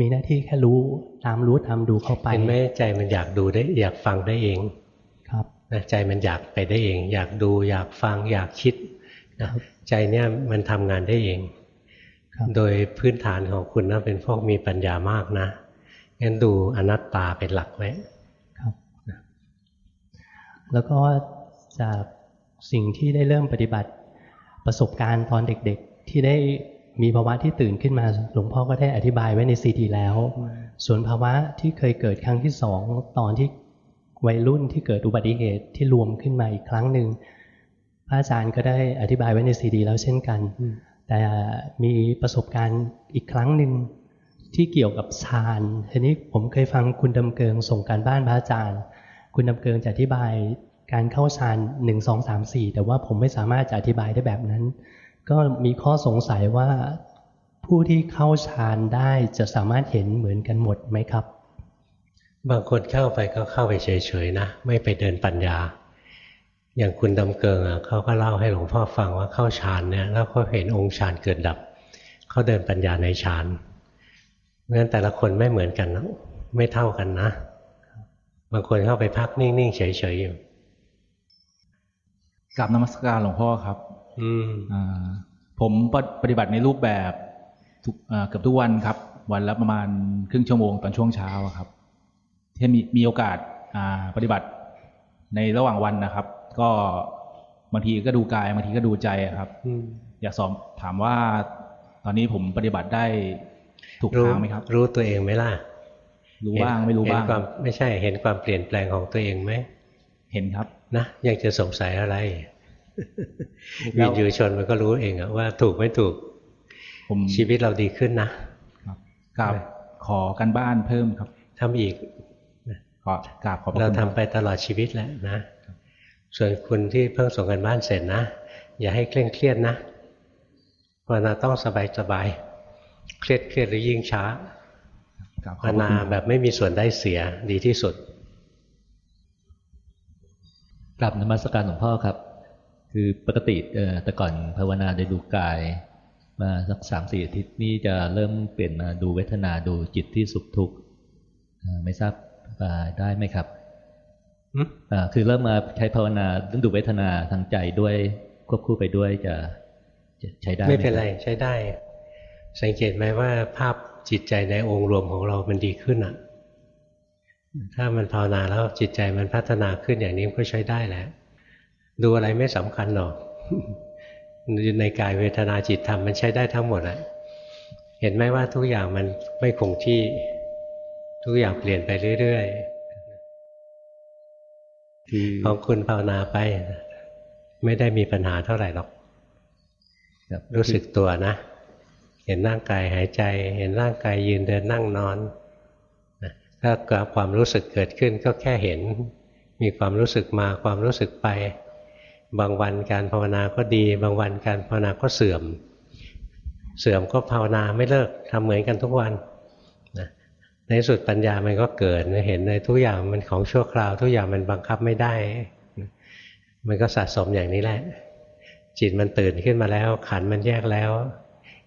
มีหน้าที่แค่รู้ตามรู้ตามดูเข้าไปเห็นไหมใจมันอยากดูได้อยากฟังได้เองครับนะใจมันอยากไปได้เอง อยากดูอยากฟังอยากคิดนะใจเนี่ยมันทำงานได้เองครับโดยพื้นฐานของคุณนะเป็นพวกมีปัญญามากนะงั้นดูอนัตตาเป็นหลักไว้ครับ แล้วก็จากสิ่งที่ได้เริ่มปฏิบัติประสบการณ์ตอนเด็กๆ ที่ได้ มีภาวะที่ตื่นขึ้นมาหลวงพ่อก็ได้อธิบายไว้ในซีดีแล้ว ส่วนภาวะที่เคยเกิดครั้งที่สองตอนที่วัยรุ่นที่เกิดอุบัติเหตุที่รวมขึ้นมาอีกครั้งหนึ่งพระอาจารย์ก็ได้อธิบายไว้ในซีดีแล้วเช่นกัน แต่มีประสบการณ์อีกครั้งหนึ่งที่เกี่ยวกับฌานทีนี้ผมเคยฟังคุณดำเกิงส่งการบ้านพระอาจารย์ คุณดำเกิงจะอธิบายการเข้าฌานหนึ่งสองสามสี่แต่ว่าผมไม่สามารถจะอธิบายได้แบบนั้น ก็มีข้อสงสัยว่าผู้ที่เข้าฌานได้จะสามารถเห็นเหมือนกันหมดไหมครับ บางคนเข้าไปก็เข้าไปเฉยๆนะ ไม่ไปเดินปัญญา อย่างคุณดำเกิงอะเขาก็เล่าให้หลวงพ่อฟังว่าเข้าฌานเนี่ยแล้วเขาเห็นองค์ฌานเกิดดับเขาเดินปัญญาในฌานเพราะฉะนั้นแต่ละคนไม่เหมือนกันนะไม่เท่ากันนะ บางคนเข้าไปพักนิ่งๆเฉยๆอยู่กราบนมัสการหลวงพ่อครับอืมอ่า ผมปฏิปฏิบัติในรูปแบบทุกอ่าเกือบทุกวันครับ วันละประมาณครึ่งชั่วโมงตอนช่วงเช้าอะครับที่มีมีโอกาสอ่าปฏิบัติในระหว่างวันนะครับ ก็บางทีก็ดูกายบางทีก็ดูใจอะครับอืมอยากสอบถามว่า ตอนนี้ผมปฏิบัติได้ถูกรู้ทางไหมครับ รู้ตัวเองไหมล่ะ รู้บ้างไม่รู้เห็นบ้างความไม่ใช่เห็นความเปลี่ยนแปลงของตัวเองไหมเห็นครับนะยังจะสงสัยอะไรแล้ วิวญญูชนมันก็รู้เองอะว่าถูกไม่ถูกผมชีวิตเราดีขึ้นนะครับกราบขอกันบ้านเพิ่มครับทำอีกขอกราบขอบพะเราคุณทำครับไปตลอดชีวิตแหละนะ ส่วนคุณที่เพิ่งส่งกันบ้านเสร็จนะ อย่าให้เคร่งเครียดนะภาวนาต้องสบายสบายๆเครียดเครียดหรือยิ่งช้ากราบขภาอบวพระนาคุณครับแบบไม่มีส่วนได้เสียดีที่สุดกลับนมัสการหลวงพ่อครับ คือปกติเอ่อแต่ก่อนภาวนาโดยดูกาย มาสักสามสี่อาทิตย์นี่จะเริ่มเปลี่ยนมาดูเวทนาดูจิตที่สุขทุกข์เอ่อไม่ทราบอ่าได้ไหมครับหึอ่าคือเริ่มมาใช้ภาวนาเรื่องดูเวทนาทางใจด้วยควบคู่ไปด้วยจะจะใช้ได้หไม่เป็นไรคบใช้ได้ สังเกตไหมว่าภาพจิตใจในองค์รวมของเรามันดีขึ้นอะ ถ้ามันภาวนาแล้วจิตใจมันพัฒนาขึ้นอย่างนี้มันก็ใช้ได้แหละ ดูอะไรไม่สำคัญหรอกในกายเวทนาจิตธรรมมันใช้ได้ทั้งหมดอะเห็นไหมว่าทุกอย่างมันไม่คงที่ ทุกอย่างเปลี่ยนไปเรื่อยคือๆของคุณภาวนาไป ไม่ได้มีปัญหาเท่าไหร่หรอกครับรู้สึกตัวนะ เห็นร่างกายหายใจ เห็นร่างกายยืนเดินนั่งนอนนะถ้าเกิดความรู้สึกเกิดขึ้นก็แค่เห็น มีความรู้สึกมาความรู้สึกไป บางวันการภาวนาก็ดี บางวันการภาวนาก็เสื่อม เสื่อมก็ภาวนาไม่เลิกทำเหมือนกันทุกวันนะในสุดปัญญามันก็เกิดเห็นในทุกอย่างมันของชั่วคราว ทุกอย่างมันบังคับไม่ได้ มันก็สะสมอย่างนี้แหละ จิตมันตื่นขึ้นมาแล้ว ขันมันแยกแล้ว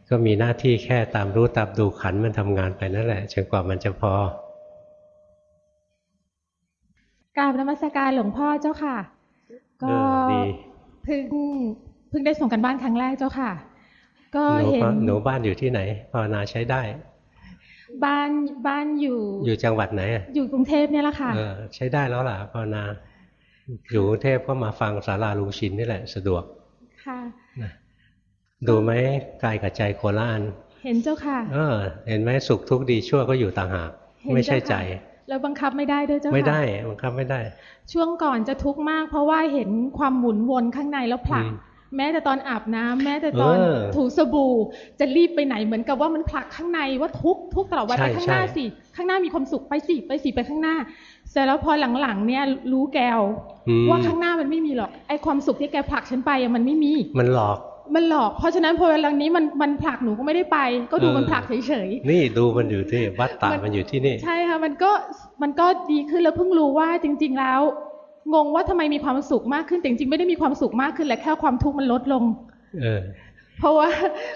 ก็มีหน้าที่แค่ตามรู้ตามดูขันมันทำงานไปนั่นแหละจนกว่ามันจะพอกราบนมัสการหลวงพ่อเจ้าค่ะ ก็เออดีเพิ่งเพิ่งได้ส่งกันบ้านครั้งแรกเจ้าค่ะ ก็หนูเห็นก็หนูบ้านอยู่ที่ไหนภาวนาใช้ได้ บ้านบ้านอยู่ อยู่จังหวัดไหนอะอยู่กรุงเทพเนี่ยแหละค่ะเออใช้ได้แล้วล่ะภาวนาอยู่กรุงเทพก็มาฟังสาราลุงชินนี่แหละสะดวกค่ะดูไหมกายกับใจโคละอันเห็นเจ้าค่ะ เออ เห็นไหมสุขทุกข์ดีชั่วก็อยู่ต่างหากเห็นไม่ใช่เจ้าใจค่ะ แล้วบังคับไม่ได้ด้วยเจ้าค่ะไม่ได้บังคับไม่ได้ ช่วงก่อนจะทุกข์มาก เพราะว่าเห็นความหมุนวนข้างในแล้วผลักอืมแม้แต่ตอนอาบน้ำแม้แต่ตอนเออถูสบู่ จะรีบไปไหนเหมือนกับว่ามันผลักข้างในว่าทุกข์ทุกข์ตลอดวันใช่ไปข้างหน้าใช่สิข้างหน้ามีความสุขไปสิไปสิไปข้างหน้าเสร็จแล้วพอหลังๆเนี่ยรู้แกวอืมว่าข้างหน้ามันไม่มีหรอกไอความสุขที่แกผลักฉันไปอะมันไม่มี มันหลอก มันหลอก เพราะฉะนั้นพอเวลานี้มันมันผลักหนูก็ไม่ได้ไป ก็ดูเออมันผลักเฉยนี่ดูมันอยู่ที่วัดตามันอยู่ที่นี่ๆใช่ค่ะ มันก็มันก็ดีขึ้นแล้วเพิ่งรู้ว่าจริง ๆแล้ว งงว่าทำไมมีความสุขมากขึ้นแต่จริงๆไม่ได้มีความสุขมากขึ้นแหละแค่ความทุกข์มันลดลง เออ เพราะว่า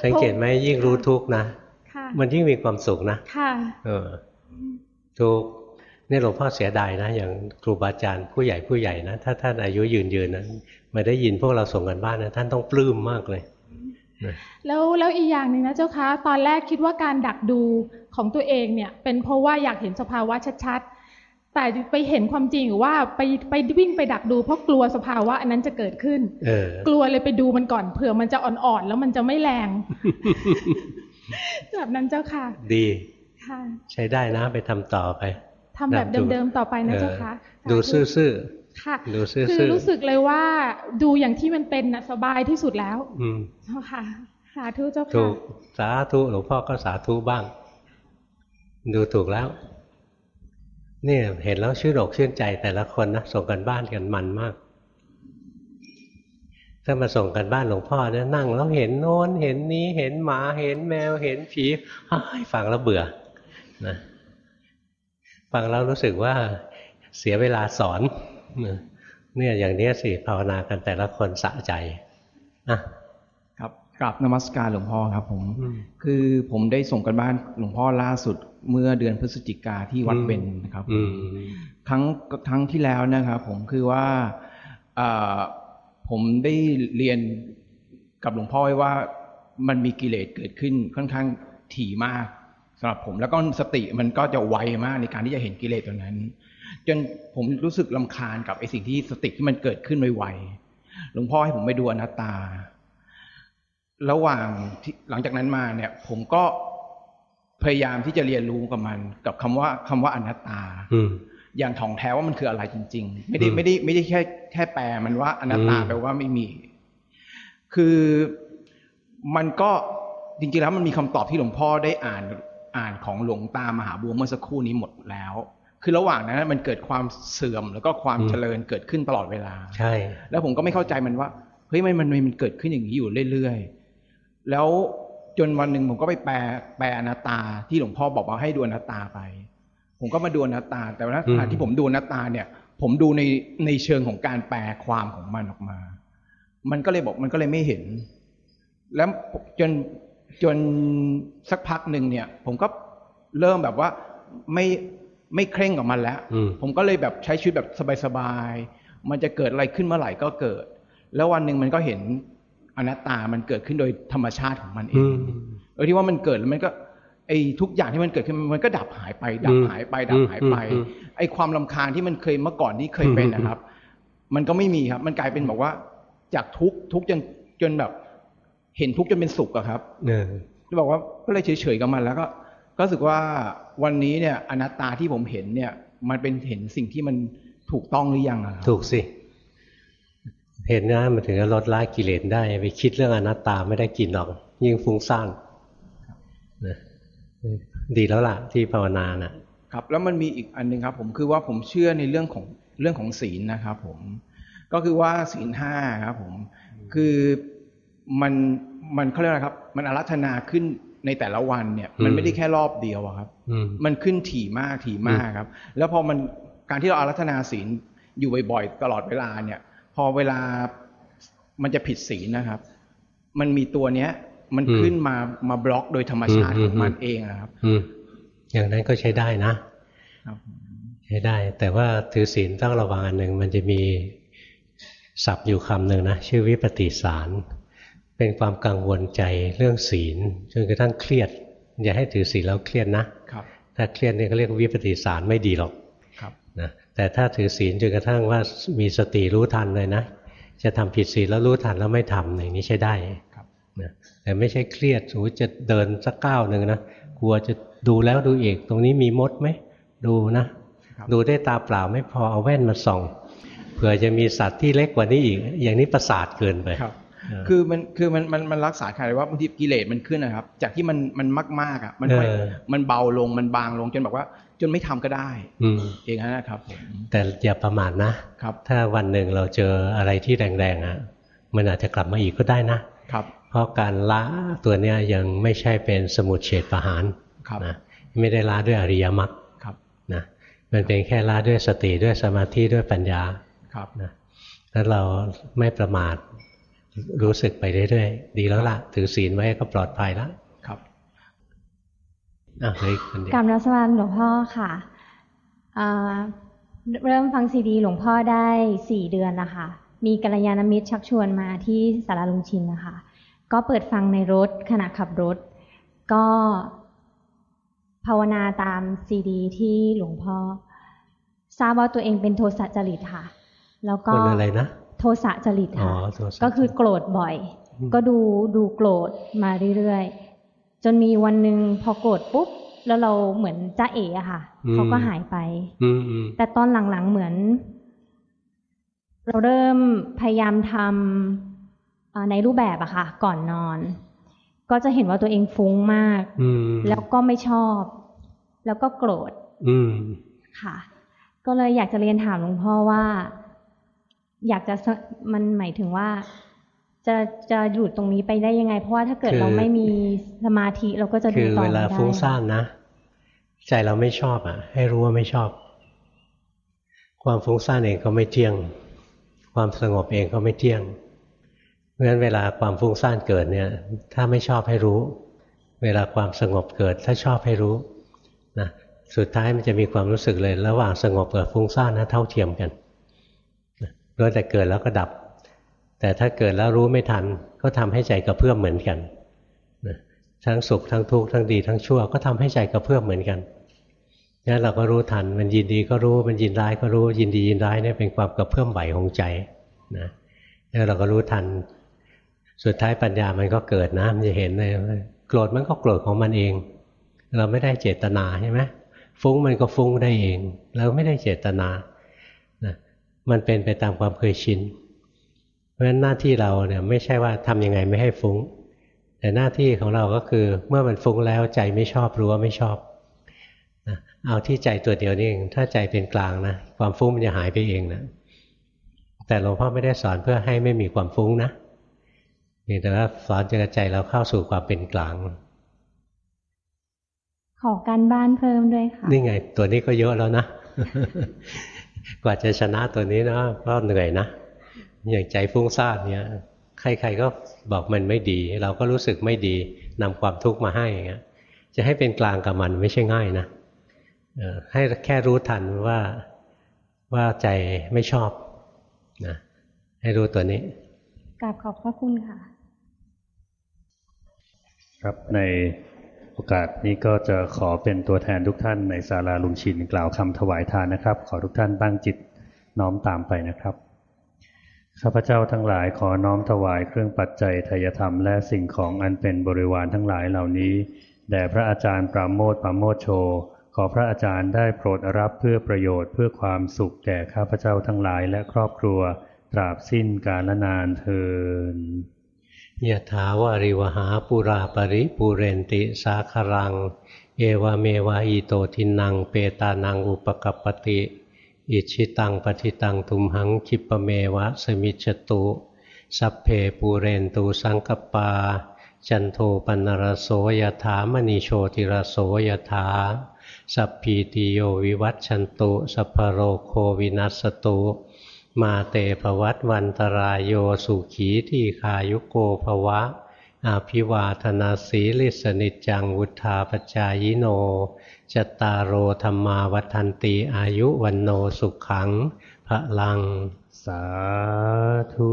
สังเกตไหมยิ่งรู้ทุกข์นะค่ะมันยิ่งมีความสุขนะค่ะ เออ ทุกข์นี่หลวงพ่อเสียดายนะ อย่างครูบาอาจารย์ผู้ใหญ่ผู้ใหญ่นะ ถ้าท่านอายุยืนยืนนะ มาได้ยินพวกเราส่งกันบ้านนะท่านต้องปลื้มมากเลยนะแล้วแล้วอีกอย่างหนึ่งนะเจ้าคะตอนแรกคิดว่าการดักดูของตัวเองเนี่ย เป็นเพราะว่าอยากเห็นสภาวะชัดๆ แต่ไปเห็นความจริงว่าไปไปวิ่งไปดักดูเพราะกลัวสภาวะอันนั้นจะเกิดขึ้นเออกลัวเลยไปดูมันก่อนเผื่อมันจะอ่อนๆแล้วมันจะไม่แรงแบบนั้นเจ้าค่ะ ดีค่ะ ใช้ได้นะไปทำต่อไปทำแบบเดิมๆต่อไปนะเจ้าค่ะเออดูซื่อ ค่ะๆดูซื่คืออรู้สึกเลยว่า ดูอย่างที่มันเป็นน่ะสบายที่สุดแล้วๆอืมเจ้าค่ะสาธุเจ้าถูค่ะกสาธุหลวงพ่อก็สาธุบ้าง ดูถูกแล้วเนี่ยเห็นแล้วชื่นอกชื่นใจแต่ละคนนะส่งกันบ้านกันมันมาก ถ้ามาส่งกันบ้านหลวงพ่อเนี่ยนั่งแล้วเห็นโน้นเห็นนี้เห็นหมาเห็นแมวเห็นผีอ้ายฟังแล้วเบื่อนะฟังแล้วรู้สึกว่าเสียเวลาสอนนะ เนี่ยอย่างเนี้ยสิภาวนากันแต่ละคนสะใจอะครับกราบนมัสการหลวงพ่อครับผมอืมคือผมได้ส่งกันบ้านหลวงพ่อล่าสุดเมื่อเดือนพฤศจิกาที่วัดเบญนะครับอืมครั้งครั้งที่แล้วนะครับผมคือว่าอ่าผมได้เรียนกับหลวงพ่อไว้ว่ามันมีกิเลสเกิดขึ้นค่อนข้างถี่มากสำหรับผม แล้วก็สติมันก็จะไวมากในการที่จะเห็นกิเลสตัวนั้น จนผมรู้สึกลำคาญกับไอ้สิ่งที่สติที่มันเกิดขึ้นไวๆหลวงพ่อให้ผมไปดูอนัตตา ระหว่างที่หลังจากนั้นมาเนี่ย ผมก็พยายามที่จะเรียนรู้กับมัน กับคำว่าคำว่าอนัตตา อืมอย่างถ่องแท้ว่ามันคืออะไรจริง ๆ ไม่ได้อืมไม่ได้ไม่ได้แค่แค่แปลมันว่าอนัตตาอืมแปลว่าไม่มี คือมันก็จริงๆแล้วมันมีคำตอบที่หลวงพ่อได้อ่านอ่านของหลวงตามหาบัวเมื่อสักครู่นี้หมดแล้ว คือระหว่างนั้นมันเกิดความเสื่อมแล้วก็ความเจริญเกิดขึ้นตลอดเวลา ใช่ แล้วผมก็ไม่เข้าใจมันว่าเฮ้ยมันมันมันเกิดขึ้นอย่างนี้อยู่เรื่อยๆ แล้วจนวันหนึ่งผมก็ไปแปลแปลอนัตตาที่หลวงพ่อบอกว่าให้ดูอนัตตาไป ผมก็มาดูอนัตตา แต่ว่าขณะที่ผมดูอนัตตาเนี่ย ผมดูในในเชิงของการแปลความของมันออกมา มันก็เลยบอกมันก็เลยไม่เห็น แล้วจนจนสักพักหนึ่งเนี่ย ผมก็เริ่มแบบว่าไม่ ไม่เคร่งกับมันแล้วอืมผมก็เลยแบบใช้ชีวิตแบบสบายๆ มันจะเกิดอะไรขึ้นเมื่อไหร่ก็เกิด แล้ววันหนึ่งมันก็เห็นอนัตตา มันเกิดขึ้นโดยธรรมชาติของมันเออืงมเออที่ว่ามันเกิดแล้วมันก็ไอ้ทุกอย่างที่มันเกิดขึ้นมันก็ดับหายไป ดับหายไป ดับหายไปอืมอืมไอ้ความลำคาญที่มันเคยเมื่อก่อนที่เคยเป็นนะครับ มันก็ไม่มีครับ มันกลายเป็นบอกว่า จากทุกข์ทุกข์จนจนแบบ เห็นทุกข์จนเป็นสุขอะครับเออที่บอกว่าก็เลยเฉยๆกับมันแล้วก็ ก็รู้สึกว่าวันนี้เนี่ยอนัตตาที่ผมเห็นเนี่ย มันเป็นเห็นสิ่งที่มันถูกต้องหรือยังอะครับถูกสิ เห็นนะมันถึงจะลดละกิเลสได้ ไปคิดเรื่องอนัตตาไม่ได้กินหรอก ยิ่งฟุ้งซ่านนะดีแล้วล่ะที่ภาวนาน่ะ ครับ แล้วมันมีอีกอันหนึ่งครับ ผมคือว่าผมเชื่อในเรื่องของเรื่องของศีลนะครับผม ก็คือว่าศีลห้าครับผม คือมันมันเขาเรียกอะไรครับ มันอารัธนาขึ้น ในแต่ละวันเนี่ย มันไม่ได้แค่รอบเดียวอะครับอืมมันขึ้นถี่มากถี่มากครับ แล้วพอมันการที่เราอารัธนาศีลอยู่บ่อยๆตลอดเวลาเนี่ย พอเวลามันจะผิดศีลนะครับ มันมีตัวเนี้ย มันอืมขึ้นมามาบล็อกโดยธรรมชาติอืมของมันอืมเองนะครับอืมอย่างนั้นก็ใช้ได้นะครับใช้ได้ แต่ว่าถือศีลต้องระวังอันหนึ่งมันจะมีศัพท์อยู่คำหนึ่งนะ ชื่อวิปฏิสาร เป็นความกังวลใจเรื่องศีลจนกระทั่งเครียด อย่าให้ถือศีลแล้วเครียดนะครับถ้าเครียดเนี่ยเขาเรียกวิปฏิสารไม่ดีหรอกครับนะแต่ถ้าถือศีลจนกระทั่งว่ามีสติรู้ทันเลยนะ จะทำผิดศีลแล้วรู้ทันแล้วไม่ทำอย่างนี้ใช้ได้ครับนะแต่ไม่ใช่เครียดสมมติจะเดินสักก้าวหนึ่งนะกลัวจะดูแล้วดูอีกตรงนี้มีมดไหมดูนะครับดูได้ตาเปล่าไม่พอเอาแว่นมาส่องเผื่อจะมีสัตว์ที่เล็กกว่านี้อีก อย่างนี้ประสาทเกินไป ครับคือมันคือมันมันมันรักษาใครว่าบางทีกิเลสมันขึ้นนะครับ จากที่มันมันมากมากๆอะมันไม่เออมันเบาลงมันบางลงจนบอกว่า จนไม่ทำก็ได้อืมเองนะครับผมแต่อย่าประมาทนะครับ ถ้าวันหนึ่งเราเจออะไรที่แรงๆอะมันอาจจะกลับมาอีกก็ได้นะครับ เพราะการละตัวเนี้ยยังไม่ใช่เป็นสมุดเฉดประหารครับนะไม่ได้ละด้วยอริยมรรคครับนะมันเป็นแค่ละด้วยสติด้วยสมาธิด้วยปัญญาครับนะแล้วเราไม่ประมาท รู้สึกไปเรื่อยๆ ดีแล้วล่ะ ถือศีลไว้ก็ปลอดภัยแล้วครับอะเหลยคนเดียวกรรมรัศการหลวงพ่อค่ะอ่าเริ่มฟังซีดีหลวงพ่อได้สี่เดือนนะคะ มีกัลยาณมิตรชักชวนมาที่สาราลุงชินนะคะ ก็เปิดฟังในรถขณะขับรถ ก็ภาวนาตามซีดีที่หลวงพ่อทราบว่าตัวเองเป็นโทสะจริตค่ะ แล้วก็คนอะไรนะ โทสะจริตอ๋อค่ะโทสะก็คือโกรธบ่อยอืมก็ดูดูโกรธมาเรื่อยๆ จนมีวันหนึ่งพอโกรธปุ๊บแล้วเราเหมือนจ้าเอ๋อะค่ะเขาก็หายไปอืมอืมแต่ตอนหลังๆเหมือน เราเริ่มพยายามทำอ่าในรูปแบบอะค่ะ ก่อนนอน ก็จะเห็นว่าตัวเองฟุ้งมากอืมแล้วก็ไม่ชอบ แล้วก็โกรธอืมค่ะ ก็เลยอยากจะเรียนถามหลวงพ่อว่า อยากจะสมันหมายถึงว่า จะจะหยุดตรงนี้ไปได้ยังไง เพราะว่าถ้าเกิดคือเราไม่มีสมาธิเราก็จะดูคือต่อเวไม่ลาได้ฟุ้งซ่านนะ ใจเราไม่ชอบอะ ให้รู้ว่าไม่ชอบ ความฟุ้งซ่านเองก็ไม่เที่ยง ความสงบเองก็ไม่เที่ยงเพราะฉะนั้นเวลาความฟุ้งซ่านเกิดเนี่ย ถ้าไม่ชอบให้รู้ เวลาความสงบเกิด ถ้าชอบให้รู้นะสุดท้ายมันจะมีความรู้สึกเลย ระหว่างสงบกับฟุ้งซ่านนะเท่าเทียมกัน นะล้แต่เกิดแล้วก็ดับ แต่ถ้าเกิดแล้วรู้ไม่ทัน ก็ทำให้ใจกระเพื่อมเหมือนกันทั้งสุขทั้งทุกข์ทั้งดีทั้งชั่วก็ทำให้ใจกระเพื่อมเหมือนกันงั้นเราก็รู้ทันมันยินดีก็รู้มันยินร้ายก็รู้ยินดียินร้ายเนี่ยเป็นความกระเพื่อมไหวของใจนะแล้วเราก็รู้ทัน สุดท้ายปัญญามันก็เกิดนะมันจะเห็นเลยโกรธมันก็โกรธของมันเอง เราไม่ได้เจตนาใช่ไหมฟุ้งมันก็ฟุ้งได้เอง เราไม่ได้เจตนา มันเป็นไปตามความเคยชิน เพราะฉะนั้นหน้าที่เราเนี่ยไม่ใช่ว่าทำยังไงไม่ให้ฟุ้ง แต่หน้าที่ของเราก็คือเมื่อมันฟุ้งแล้วใจไม่ชอบรู้ว่าไม่ชอบนะเอาที่ใจตัวเดียวนี่เอง ถ้าใจเป็นกลางนะความฟุ้งมันจะหายไปเองนะแต่หลวงพ่อไม่ได้สอนเพื่อให้ไม่มีความฟุ้งนะเพียงแต่ว่าสอนจะกระใจเราเข้าสู่ความเป็นกลาง ขอการบ้านเพิ่มด้วยค่ะ นี่ไง ตัวนี้ก็เยอะแล้วนะ กว่าจะชนะตัวนี้นะก็เหนื่อยนะ อย่างใจฟุ้งซ่านเนี่ยใครๆก็บอกมันไม่ดี เราก็รู้สึกไม่ดีนำความทุกข์มาให้อย่างเงี้ย จะให้เป็นกลางกับมันไม่ใช่ง่ายนะเออให้แค่รู้ทันว่าว่าใจไม่ชอบนะให้รู้ตัวนี้กราบขอบพระคุณค่ะ ครับใน โอกาสนี้ก็จะขอเป็นตัวแทนทุกท่านในศาลาลุงชินกล่าวคำถวายทานนะครับ ขอทุกท่านตั้งจิตน้อมตามไปนะครับข้าพเจ้าทั้งหลายขอน้อมถวายเครื่องปัจจัยทายธรรมและสิ่งของอันเป็นบริวารทั้งหลายเหล่านี้แด่พระอาจารย์ปราโมทปราโมทโช ขอพระอาจารย์ได้โปรดรับเพื่อประโยชน์เพื่อความสุขแก่ข้าพเจ้าทั้งหลายและครอบครัว ตราบสิ้นกาลนานเทิน ยะถาวาริวหาปูราปริปูเรนติสาคะรัง เอวเมวะอิโตทินนังเปตานังอุปกัปปติ อิจฉิตังปัตถิตัง ตุมหัง ขิปปเมวะสมิชฌตุ สัพเพปูเรนตุ สังกัปปา จันโทปัณณรโสยถามณิ โชติรโสยถา สัพพีติโยวิวัชชันตุ สัพพโรโควินัสตุ มาเตภวัตวันตรายโยสุขีที่คายุโกภวะ อาภิวาธนาสีลิสนิจังวุธาปจายโน จตารโอธรรมาวัันตีอายุวันโนสุขังพระลัง สาธุ